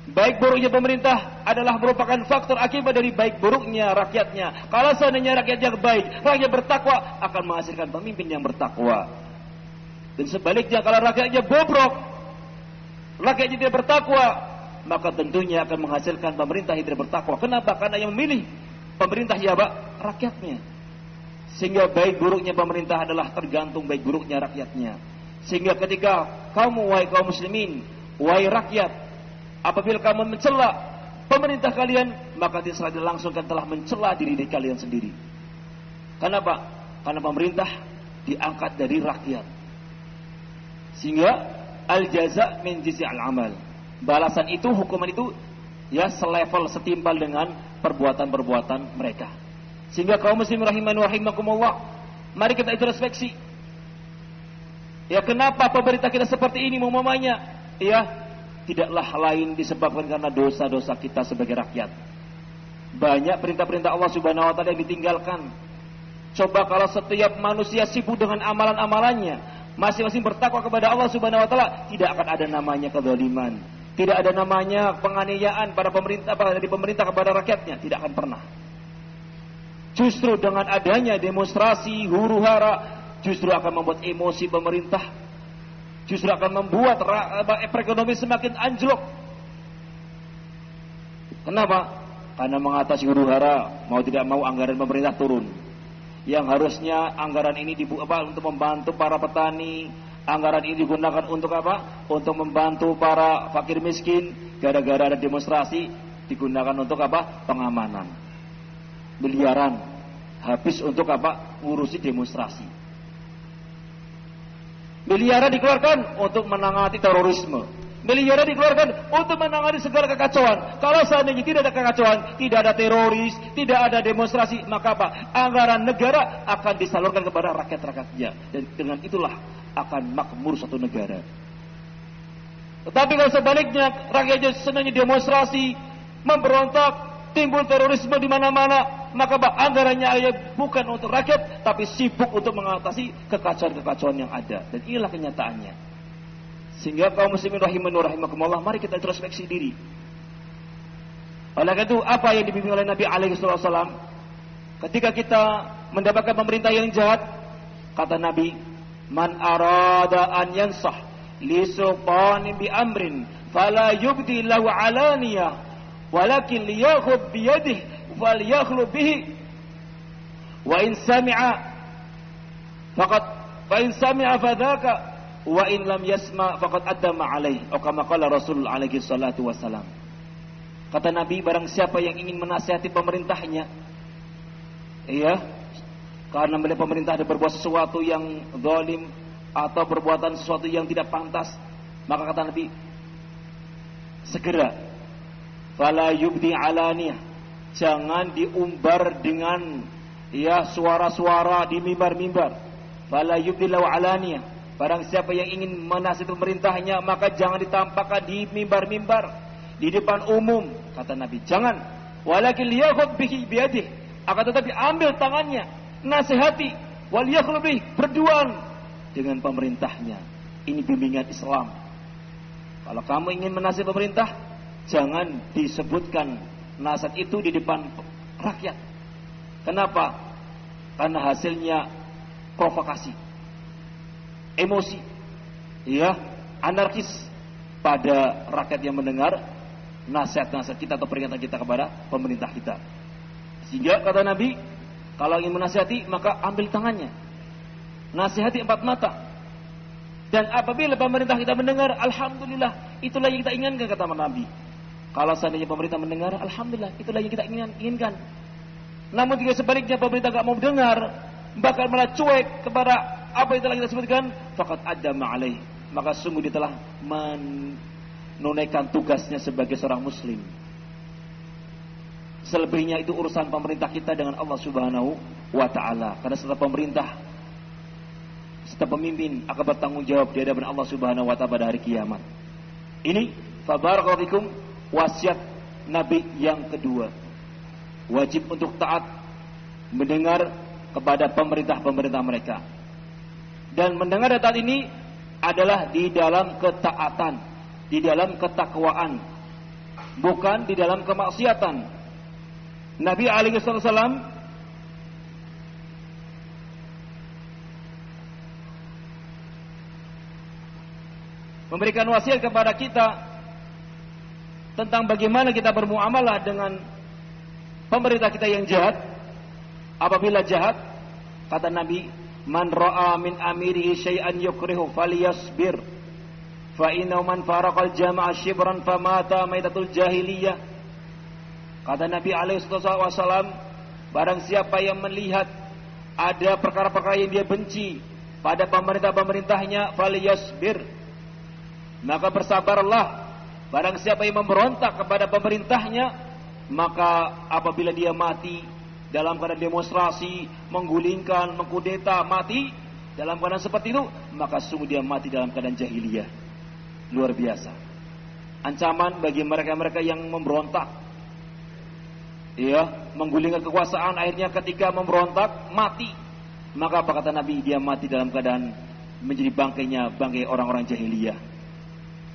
Baik buruknya pemerintah adalah merupakan faktor akibat dari baik buruknya rakyatnya. Kalau seandainya rakyat yang baik, rakyat bertakwa akan menghasilkan pemimpin yang bertakwa. Dan sebaliknya kalau rakyatnya bobrok, rakyatnya tidak bertakwa, maka tentunya akan menghasilkan pemerintah yang tidak bertakwa. Kenapa? Karena yang memilih pemerintah ya pak, rakyatnya. Sehingga baik buruknya pemerintah adalah tergantung baik buruknya rakyatnya. Sehingga ketika kamu wahai kaum muslimin, wahai rakyat, apabila kamu mencela pemerintah kalian, maka tidak langsung kan telah mencela diri kalian sendiri. Kenapa? Karena pemerintah diangkat dari rakyat. Sehingga al jaza min al amal. Balasan itu, hukuman itu ya selevel setimpal dengan perbuatan-perbuatan mereka. Sehingga kaum muslim rahiman rahimakumullah, mari kita introspeksi Ya kenapa pemerintah kita seperti ini mamanya? Ya tidaklah lain disebabkan karena dosa-dosa kita sebagai rakyat. Banyak perintah-perintah Allah Subhanahu wa taala yang ditinggalkan. Coba kalau setiap manusia sibuk dengan amalan-amalannya, masing-masing bertakwa kepada Allah Subhanahu wa taala, tidak akan ada namanya kezaliman. Tidak ada namanya penganiayaan pada pemerintah dari pemerintah kepada rakyatnya, tidak akan pernah. Justru dengan adanya demonstrasi huru-hara justru akan membuat emosi pemerintah, justru akan membuat perekonomian semakin anjlok. Kenapa? Karena mengatasi huru hara mau tidak mau anggaran pemerintah turun. Yang harusnya anggaran ini dibuat apa, untuk membantu para petani, anggaran ini digunakan untuk apa? Untuk membantu para fakir miskin. Gara-gara ada demonstrasi digunakan untuk apa? Pengamanan. Miliaran habis untuk apa? Ngurusi demonstrasi. Miliaran dikeluarkan untuk menangani terorisme. Miliaran dikeluarkan untuk menangani segala kekacauan. Kalau seandainya tidak ada kekacauan, tidak ada teroris, tidak ada demonstrasi, maka apa? Anggaran negara akan disalurkan kepada rakyat-rakyatnya. Dan dengan itulah akan makmur suatu negara. Tetapi kalau sebaliknya, rakyatnya senangnya demonstrasi, memberontak, timbul terorisme di mana-mana, maka anggarannya ayah bukan untuk rakyat, tapi sibuk untuk mengatasi kekacauan-kekacauan yang ada. Dan inilah kenyataannya. Sehingga kaum muslimin rahiman rahimakumullah, mari kita introspeksi diri. Oleh karena itu, apa yang dibimbing oleh Nabi alaihi wasallam ketika kita mendapatkan pemerintah yang jahat, kata Nabi, "Man arada an yansah li sultanin bi amrin fala yubdi lahu alaniyah walakin liyakhud biyadihi falyakhlu bihi wa in sami'a faqad fa in sami'a fadzaka wa in lam yasma faqad addama alaih atau kama qala Rasul alaihi salatu wasalam kata Nabi barang siapa yang ingin menasihati pemerintahnya iya karena melihat pemerintah ada berbuat sesuatu yang zalim atau perbuatan sesuatu yang tidak pantas, maka kata Nabi, segera. Fala yubdi alaniyah jangan diumbar dengan ya suara-suara di mimbar-mimbar. Fala yubdi law alaniyah. Barang siapa yang ingin menasihati pemerintahnya maka jangan ditampakkan di mimbar-mimbar di depan umum. Kata Nabi jangan. Walakin liyakhud bihi biadih akan tetapi ambil tangannya nasihati. Wal yakhlubi berjuang dengan pemerintahnya. Ini bimbingan Islam. Kalau kamu ingin menasihati pemerintah, jangan disebutkan nasihat itu di depan rakyat. Kenapa? Karena hasilnya provokasi, emosi, ya, anarkis pada rakyat yang mendengar nasihat-nasihat kita atau peringatan kita kepada pemerintah kita. Sehingga kata Nabi, kalau ingin menasihati maka ambil tangannya. Nasihati empat mata. Dan apabila pemerintah kita mendengar, Alhamdulillah, itulah yang kita inginkan kata Nabi. Kalau seandainya pemerintah mendengar, Alhamdulillah, itulah yang kita inginkan. Namun jika sebaliknya pemerintah tidak mau mendengar, bahkan malah cuek kepada apa yang telah kita sebutkan, fakat ada ma'alaih. Maka sungguh dia telah menunaikan tugasnya sebagai seorang muslim. Selebihnya itu urusan pemerintah kita dengan Allah Subhanahu wa taala. Karena setelah pemerintah serta pemimpin akan bertanggung jawab di hadapan Allah Subhanahu wa taala pada hari kiamat. Ini fabarakallahu wasiat nabi yang kedua. Wajib untuk taat mendengar kepada pemerintah-pemerintah mereka. Dan mendengar dan taat ini adalah di dalam ketaatan, di dalam ketakwaan, bukan di dalam kemaksiatan. Nabi alaihi wasallam memberikan wasiat kepada kita tentang bagaimana kita bermuamalah dengan pemerintah kita yang jahat. Apabila jahat, kata Nabi, "Man ra'a min amirihi syai'an yukrihu falyasbir." Fa innahu man faraqal jama'a shibran famata maitatul jahiliyah. Kata Nabi alaihi wasallam, barang siapa yang melihat ada perkara-perkara yang dia benci pada pemerintah-pemerintahnya, falyasbir maka bersabarlah barang siapa yang memberontak kepada pemerintahnya maka apabila dia mati dalam keadaan demonstrasi menggulingkan mengkudeta mati dalam keadaan seperti itu maka sungguh dia mati dalam keadaan jahiliyah. Luar biasa. Ancaman bagi mereka-mereka yang memberontak. Ya menggulingkan kekuasaan akhirnya ketika memberontak mati. Maka apa kata Nabi? Dia mati dalam keadaan menjadi bangkainya bangkai orang-orang jahiliyah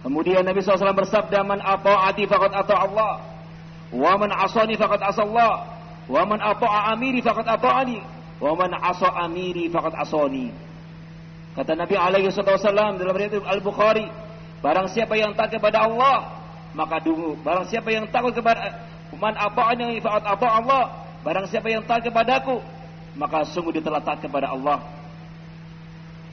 Kemudian Nabi SAW bersabda, Man ata'ati faqad Allah, Wa man asani faqad asallah. Wa man ata'a amiri faqad ata'ani. Wa man asa amiri faqad asani. Kata Nabi alaihi wasallam dalam riwayat Al-Bukhari, barang siapa yang taat kepada Allah, maka dulu barang siapa yang takut kepada man ata'ani faqad ata Allah, barang siapa yang taat kepadaku, maka sungguh dia telah taat kepada Allah.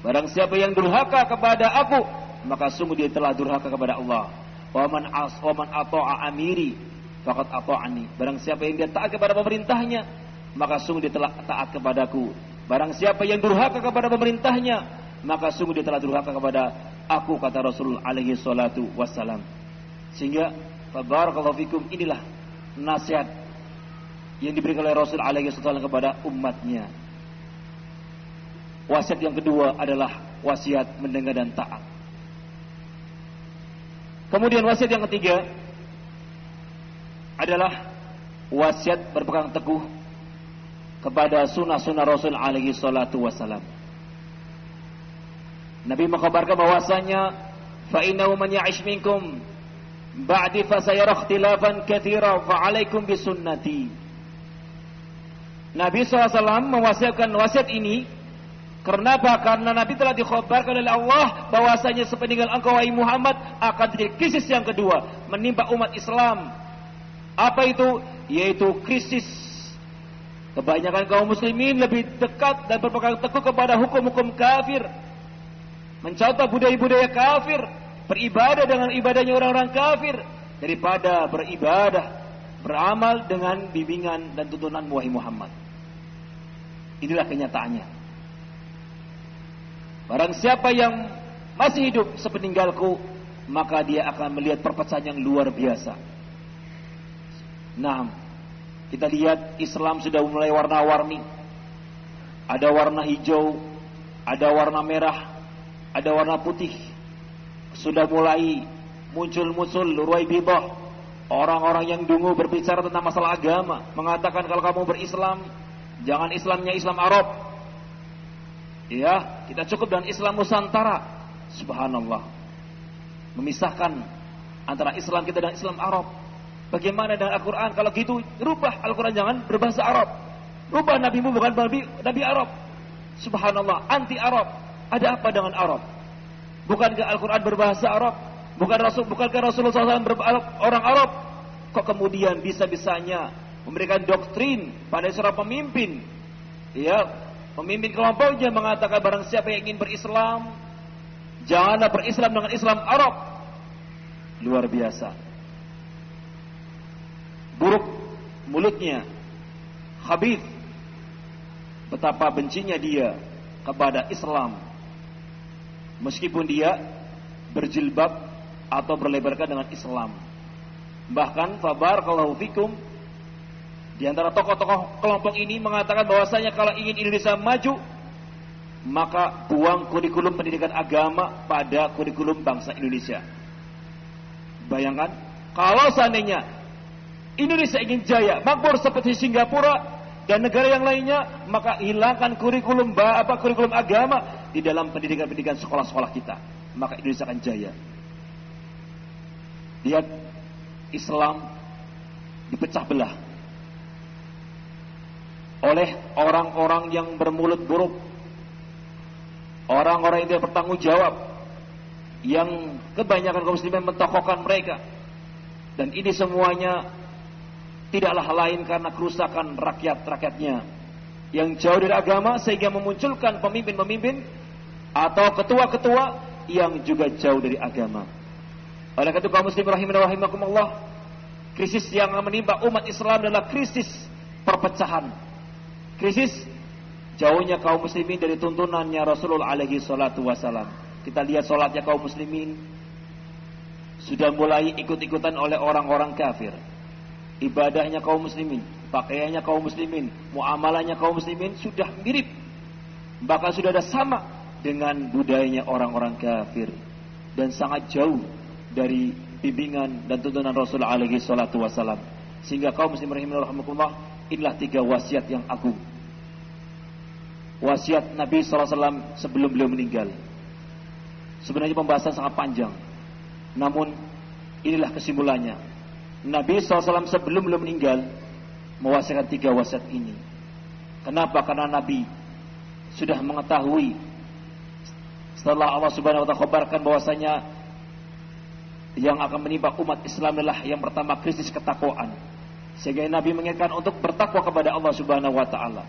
Barang siapa yang durhaka kepada aku, maka sungguh dia telah durhaka kepada Allah. Wa man as wa man ata'a amiri faqad ata'ani. Barang siapa yang dia taat kepada pemerintahnya, maka sungguh dia telah taat kepadaku. Barang siapa yang durhaka kepada pemerintahnya, maka sungguh dia telah durhaka kepada aku kata Rasul alaihi salatu wassalam. Sehingga tabarakallahu fikum inilah nasihat yang diberikan oleh Rasul alaihi salatu kepada umatnya. Wasiat yang kedua adalah wasiat mendengar dan taat. Kemudian wasiat yang ketiga adalah wasiat berpegang teguh kepada sunnah-sunnah Rasul alaihi salatu wasalam. Nabi mengkabarkan bahwasanya fa innahu man ya'ish minkum ba'di fa sayara ikhtilafan katsira fa alaikum bisunnati. Nabi SAW mewasiatkan wasiat ini karena apa? Karena Nabi telah dikhabarkan oleh Allah bahwasanya sepeninggal engkau wahai Muhammad akan terjadi krisis yang kedua menimpa umat Islam. Apa itu? Yaitu krisis kebanyakan kaum muslimin lebih dekat dan berpegang teguh kepada hukum-hukum kafir. Mencontoh budaya-budaya kafir, beribadah dengan ibadahnya orang-orang kafir daripada beribadah beramal dengan bimbingan dan tuntunan wahai Muhammad. Inilah kenyataannya. Barang siapa yang masih hidup sepeninggalku, maka dia akan melihat perpecahan yang luar biasa. Nah, kita lihat Islam sudah mulai warna-warni. Ada warna hijau, ada warna merah, ada warna putih. Sudah mulai muncul-muncul ruai bidah. Orang-orang yang dungu berbicara tentang masalah agama. Mengatakan kalau kamu berislam, jangan Islamnya Islam Arab. Ya, kita cukup dengan Islam Nusantara. Subhanallah. Memisahkan antara Islam kita dan Islam Arab. Bagaimana dengan Al-Quran? Kalau gitu, rubah Al-Quran jangan berbahasa Arab. Rubah nabimu bukan nabi, nabi Arab. Subhanallah, anti Arab. Ada apa dengan Arab? Bukankah Al-Quran berbahasa Arab? Bukan Rasul, bukankah Rasulullah SAW orang Arab? Kok kemudian bisa-bisanya memberikan doktrin pada seorang pemimpin? Ya, pemimpin kelompoknya mengatakan barang siapa yang ingin berislam, janganlah berislam dengan Islam Arab. Luar biasa. Buruk mulutnya. Habib. Betapa bencinya dia kepada Islam. Meskipun dia berjilbab atau berlebarkan dengan Islam. Bahkan fabar kalau fikum di antara tokoh-tokoh kelompok ini mengatakan bahwasanya kalau ingin Indonesia maju maka buang kurikulum pendidikan agama pada kurikulum bangsa Indonesia. Bayangkan kalau seandainya Indonesia ingin jaya, makmur seperti Singapura dan negara yang lainnya, maka hilangkan kurikulum apa kurikulum agama di dalam pendidikan-pendidikan sekolah-sekolah kita. Maka Indonesia akan jaya. Lihat Islam dipecah belah oleh orang-orang yang bermulut buruk. Orang-orang yang tidak bertanggung jawab. Yang kebanyakan kaum muslimin mentokohkan mereka. Dan ini semuanya tidaklah lain karena kerusakan rakyat-rakyatnya. Yang jauh dari agama sehingga memunculkan pemimpin-pemimpin atau ketua-ketua yang juga jauh dari agama. Oleh karena itu kaum muslim rahimin rahimakumullah, krisis yang menimpa umat Islam adalah krisis perpecahan. Krisis jauhnya kaum muslimin dari tuntunannya Rasulullah alaihi salatu wasalam. Kita lihat solatnya kaum muslimin sudah mulai ikut-ikutan oleh orang-orang kafir. Ibadahnya kaum muslimin, pakaiannya kaum muslimin, muamalahnya kaum muslimin sudah mirip. Bahkan sudah ada sama dengan budayanya orang-orang kafir dan sangat jauh dari bimbingan dan tuntunan Rasul alaihi salatu wasalam. Sehingga kaum muslim rahimahullah inilah tiga wasiat yang agung. Wasiat Nabi SAW sebelum beliau meninggal. Sebenarnya pembahasan sangat panjang. Namun inilah kesimpulannya. Nabi SAW sebelum beliau meninggal mewasiatkan tiga wasiat ini. Kenapa? Karena Nabi sudah mengetahui setelah Allah Subhanahu wa taala kabarkan bahwasanya yang akan menimpa umat Islam adalah yang pertama krisis ketakwaan. Sehingga Nabi mengingatkan untuk bertakwa kepada Allah Subhanahu wa taala.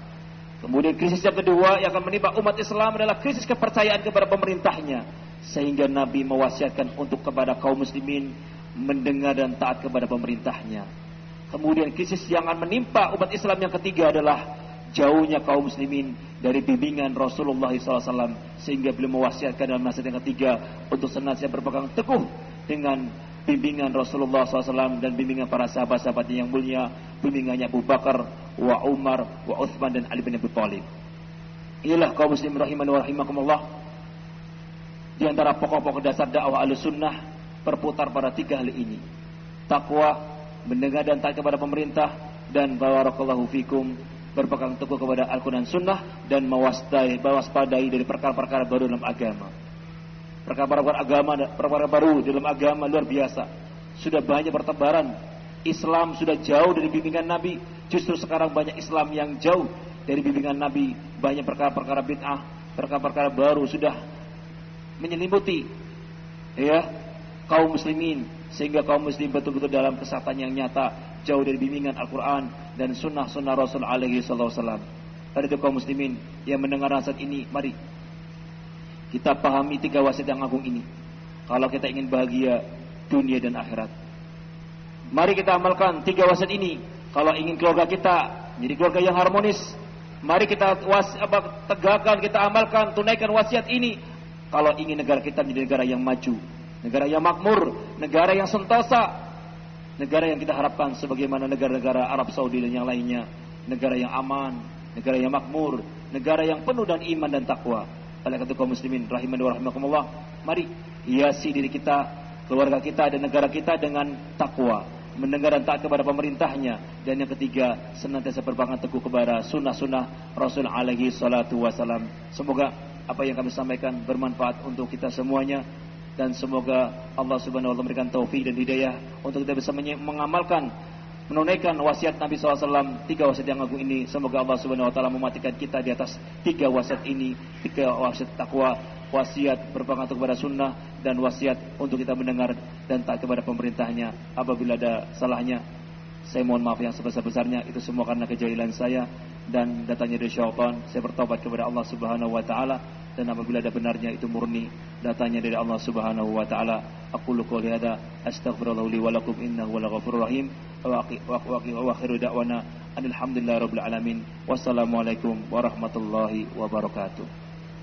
Kemudian krisis yang kedua yang akan menimpa umat Islam adalah krisis kepercayaan kepada pemerintahnya. Sehingga Nabi mewasiatkan untuk kepada kaum muslimin mendengar dan taat kepada pemerintahnya. Kemudian krisis yang akan menimpa umat Islam yang ketiga adalah jauhnya kaum muslimin dari bimbingan Rasulullah SAW sehingga beliau mewasiatkan dalam nasihat yang ketiga untuk senantiasa berpegang teguh dengan bimbingan Rasulullah SAW dan bimbingan para sahabat-sahabatnya yang mulia, bimbingannya Abu Bakar, wa Umar, wa Uthman dan Ali bin Abi Thalib. Inilah kaum muslim rahiman wa rahimakumullah. Di antara pokok-pokok dasar dakwah Ahlussunnah berputar pada tiga hal ini. Takwa, mendengar dan taat kepada pemerintah dan barakallahu fikum berpegang teguh kepada Al-Quran Sunnah dan mewaspadai, mewaspadai dari perkara-perkara baru dalam agama. Perkara-perkara agama, perkara baru dalam agama luar biasa. Sudah banyak pertebaran. Islam sudah jauh dari bimbingan Nabi. Justru sekarang banyak Islam yang jauh dari bimbingan Nabi. Banyak perkara-perkara bid'ah, perkara-perkara baru sudah menyelimuti ya kaum muslimin sehingga kaum muslim betul-betul dalam kesatuan yang nyata jauh dari bimbingan Al-Quran dan sunnah-sunnah Rasul alaihi wasallam. Dari itu kaum muslimin yang mendengar nasihat ini, mari kita pahami tiga wasiat yang agung ini. Kalau kita ingin bahagia dunia dan akhirat. Mari kita amalkan tiga wasiat ini. Kalau ingin keluarga kita jadi keluarga yang harmonis, mari kita was, apa, tegakkan, kita amalkan, tunaikan wasiat ini kalau ingin negara kita menjadi negara yang maju, negara yang makmur, negara yang sentosa, negara yang kita harapkan sebagaimana negara-negara Arab Saudi dan yang lainnya, negara yang aman, negara yang makmur, negara yang penuh dengan iman dan takwa. Oleh itu kaum muslimin rahimani wa rahimakumullah, mari hiasi diri kita, keluarga kita dan negara kita dengan takwa, mendengar dan taat kepada pemerintahnya. Dan yang ketiga senantiasa berpegang teguh kepada sunnah-sunnah Rasul alaihi salatu wasalam. Semoga apa yang kami sampaikan bermanfaat untuk kita semuanya. Dan semoga Allah Subhanahu wa taala memberikan taufik dan hidayah untuk kita bisa mengamalkan menunaikan wasiat Nabi SAW tiga wasiat yang agung ini. Semoga Allah Subhanahu wa taala mematikan kita di atas tiga wasiat ini tiga wasiat takwa wasiat berpegang teguh kepada sunnah dan wasiat untuk kita mendengar dan taat kepada pemerintahnya apabila ada salahnya. Saya mohon maaf yang sebesar-besarnya itu semua karena kejahilan saya dan datangnya dari syaitan. Saya bertobat kepada Allah Subhanahu wa taala dan apabila ada benarnya itu murni datangnya dari Allah Subhanahu wa taala. Aqulu qouli hadza astaghfirullah li wa lakum innahu wal ghafurur rahim. Wa akhiru da'wana alhamdulillahi rabbil alamin. Wassalamualaikum warahmatullahi wabarakatuh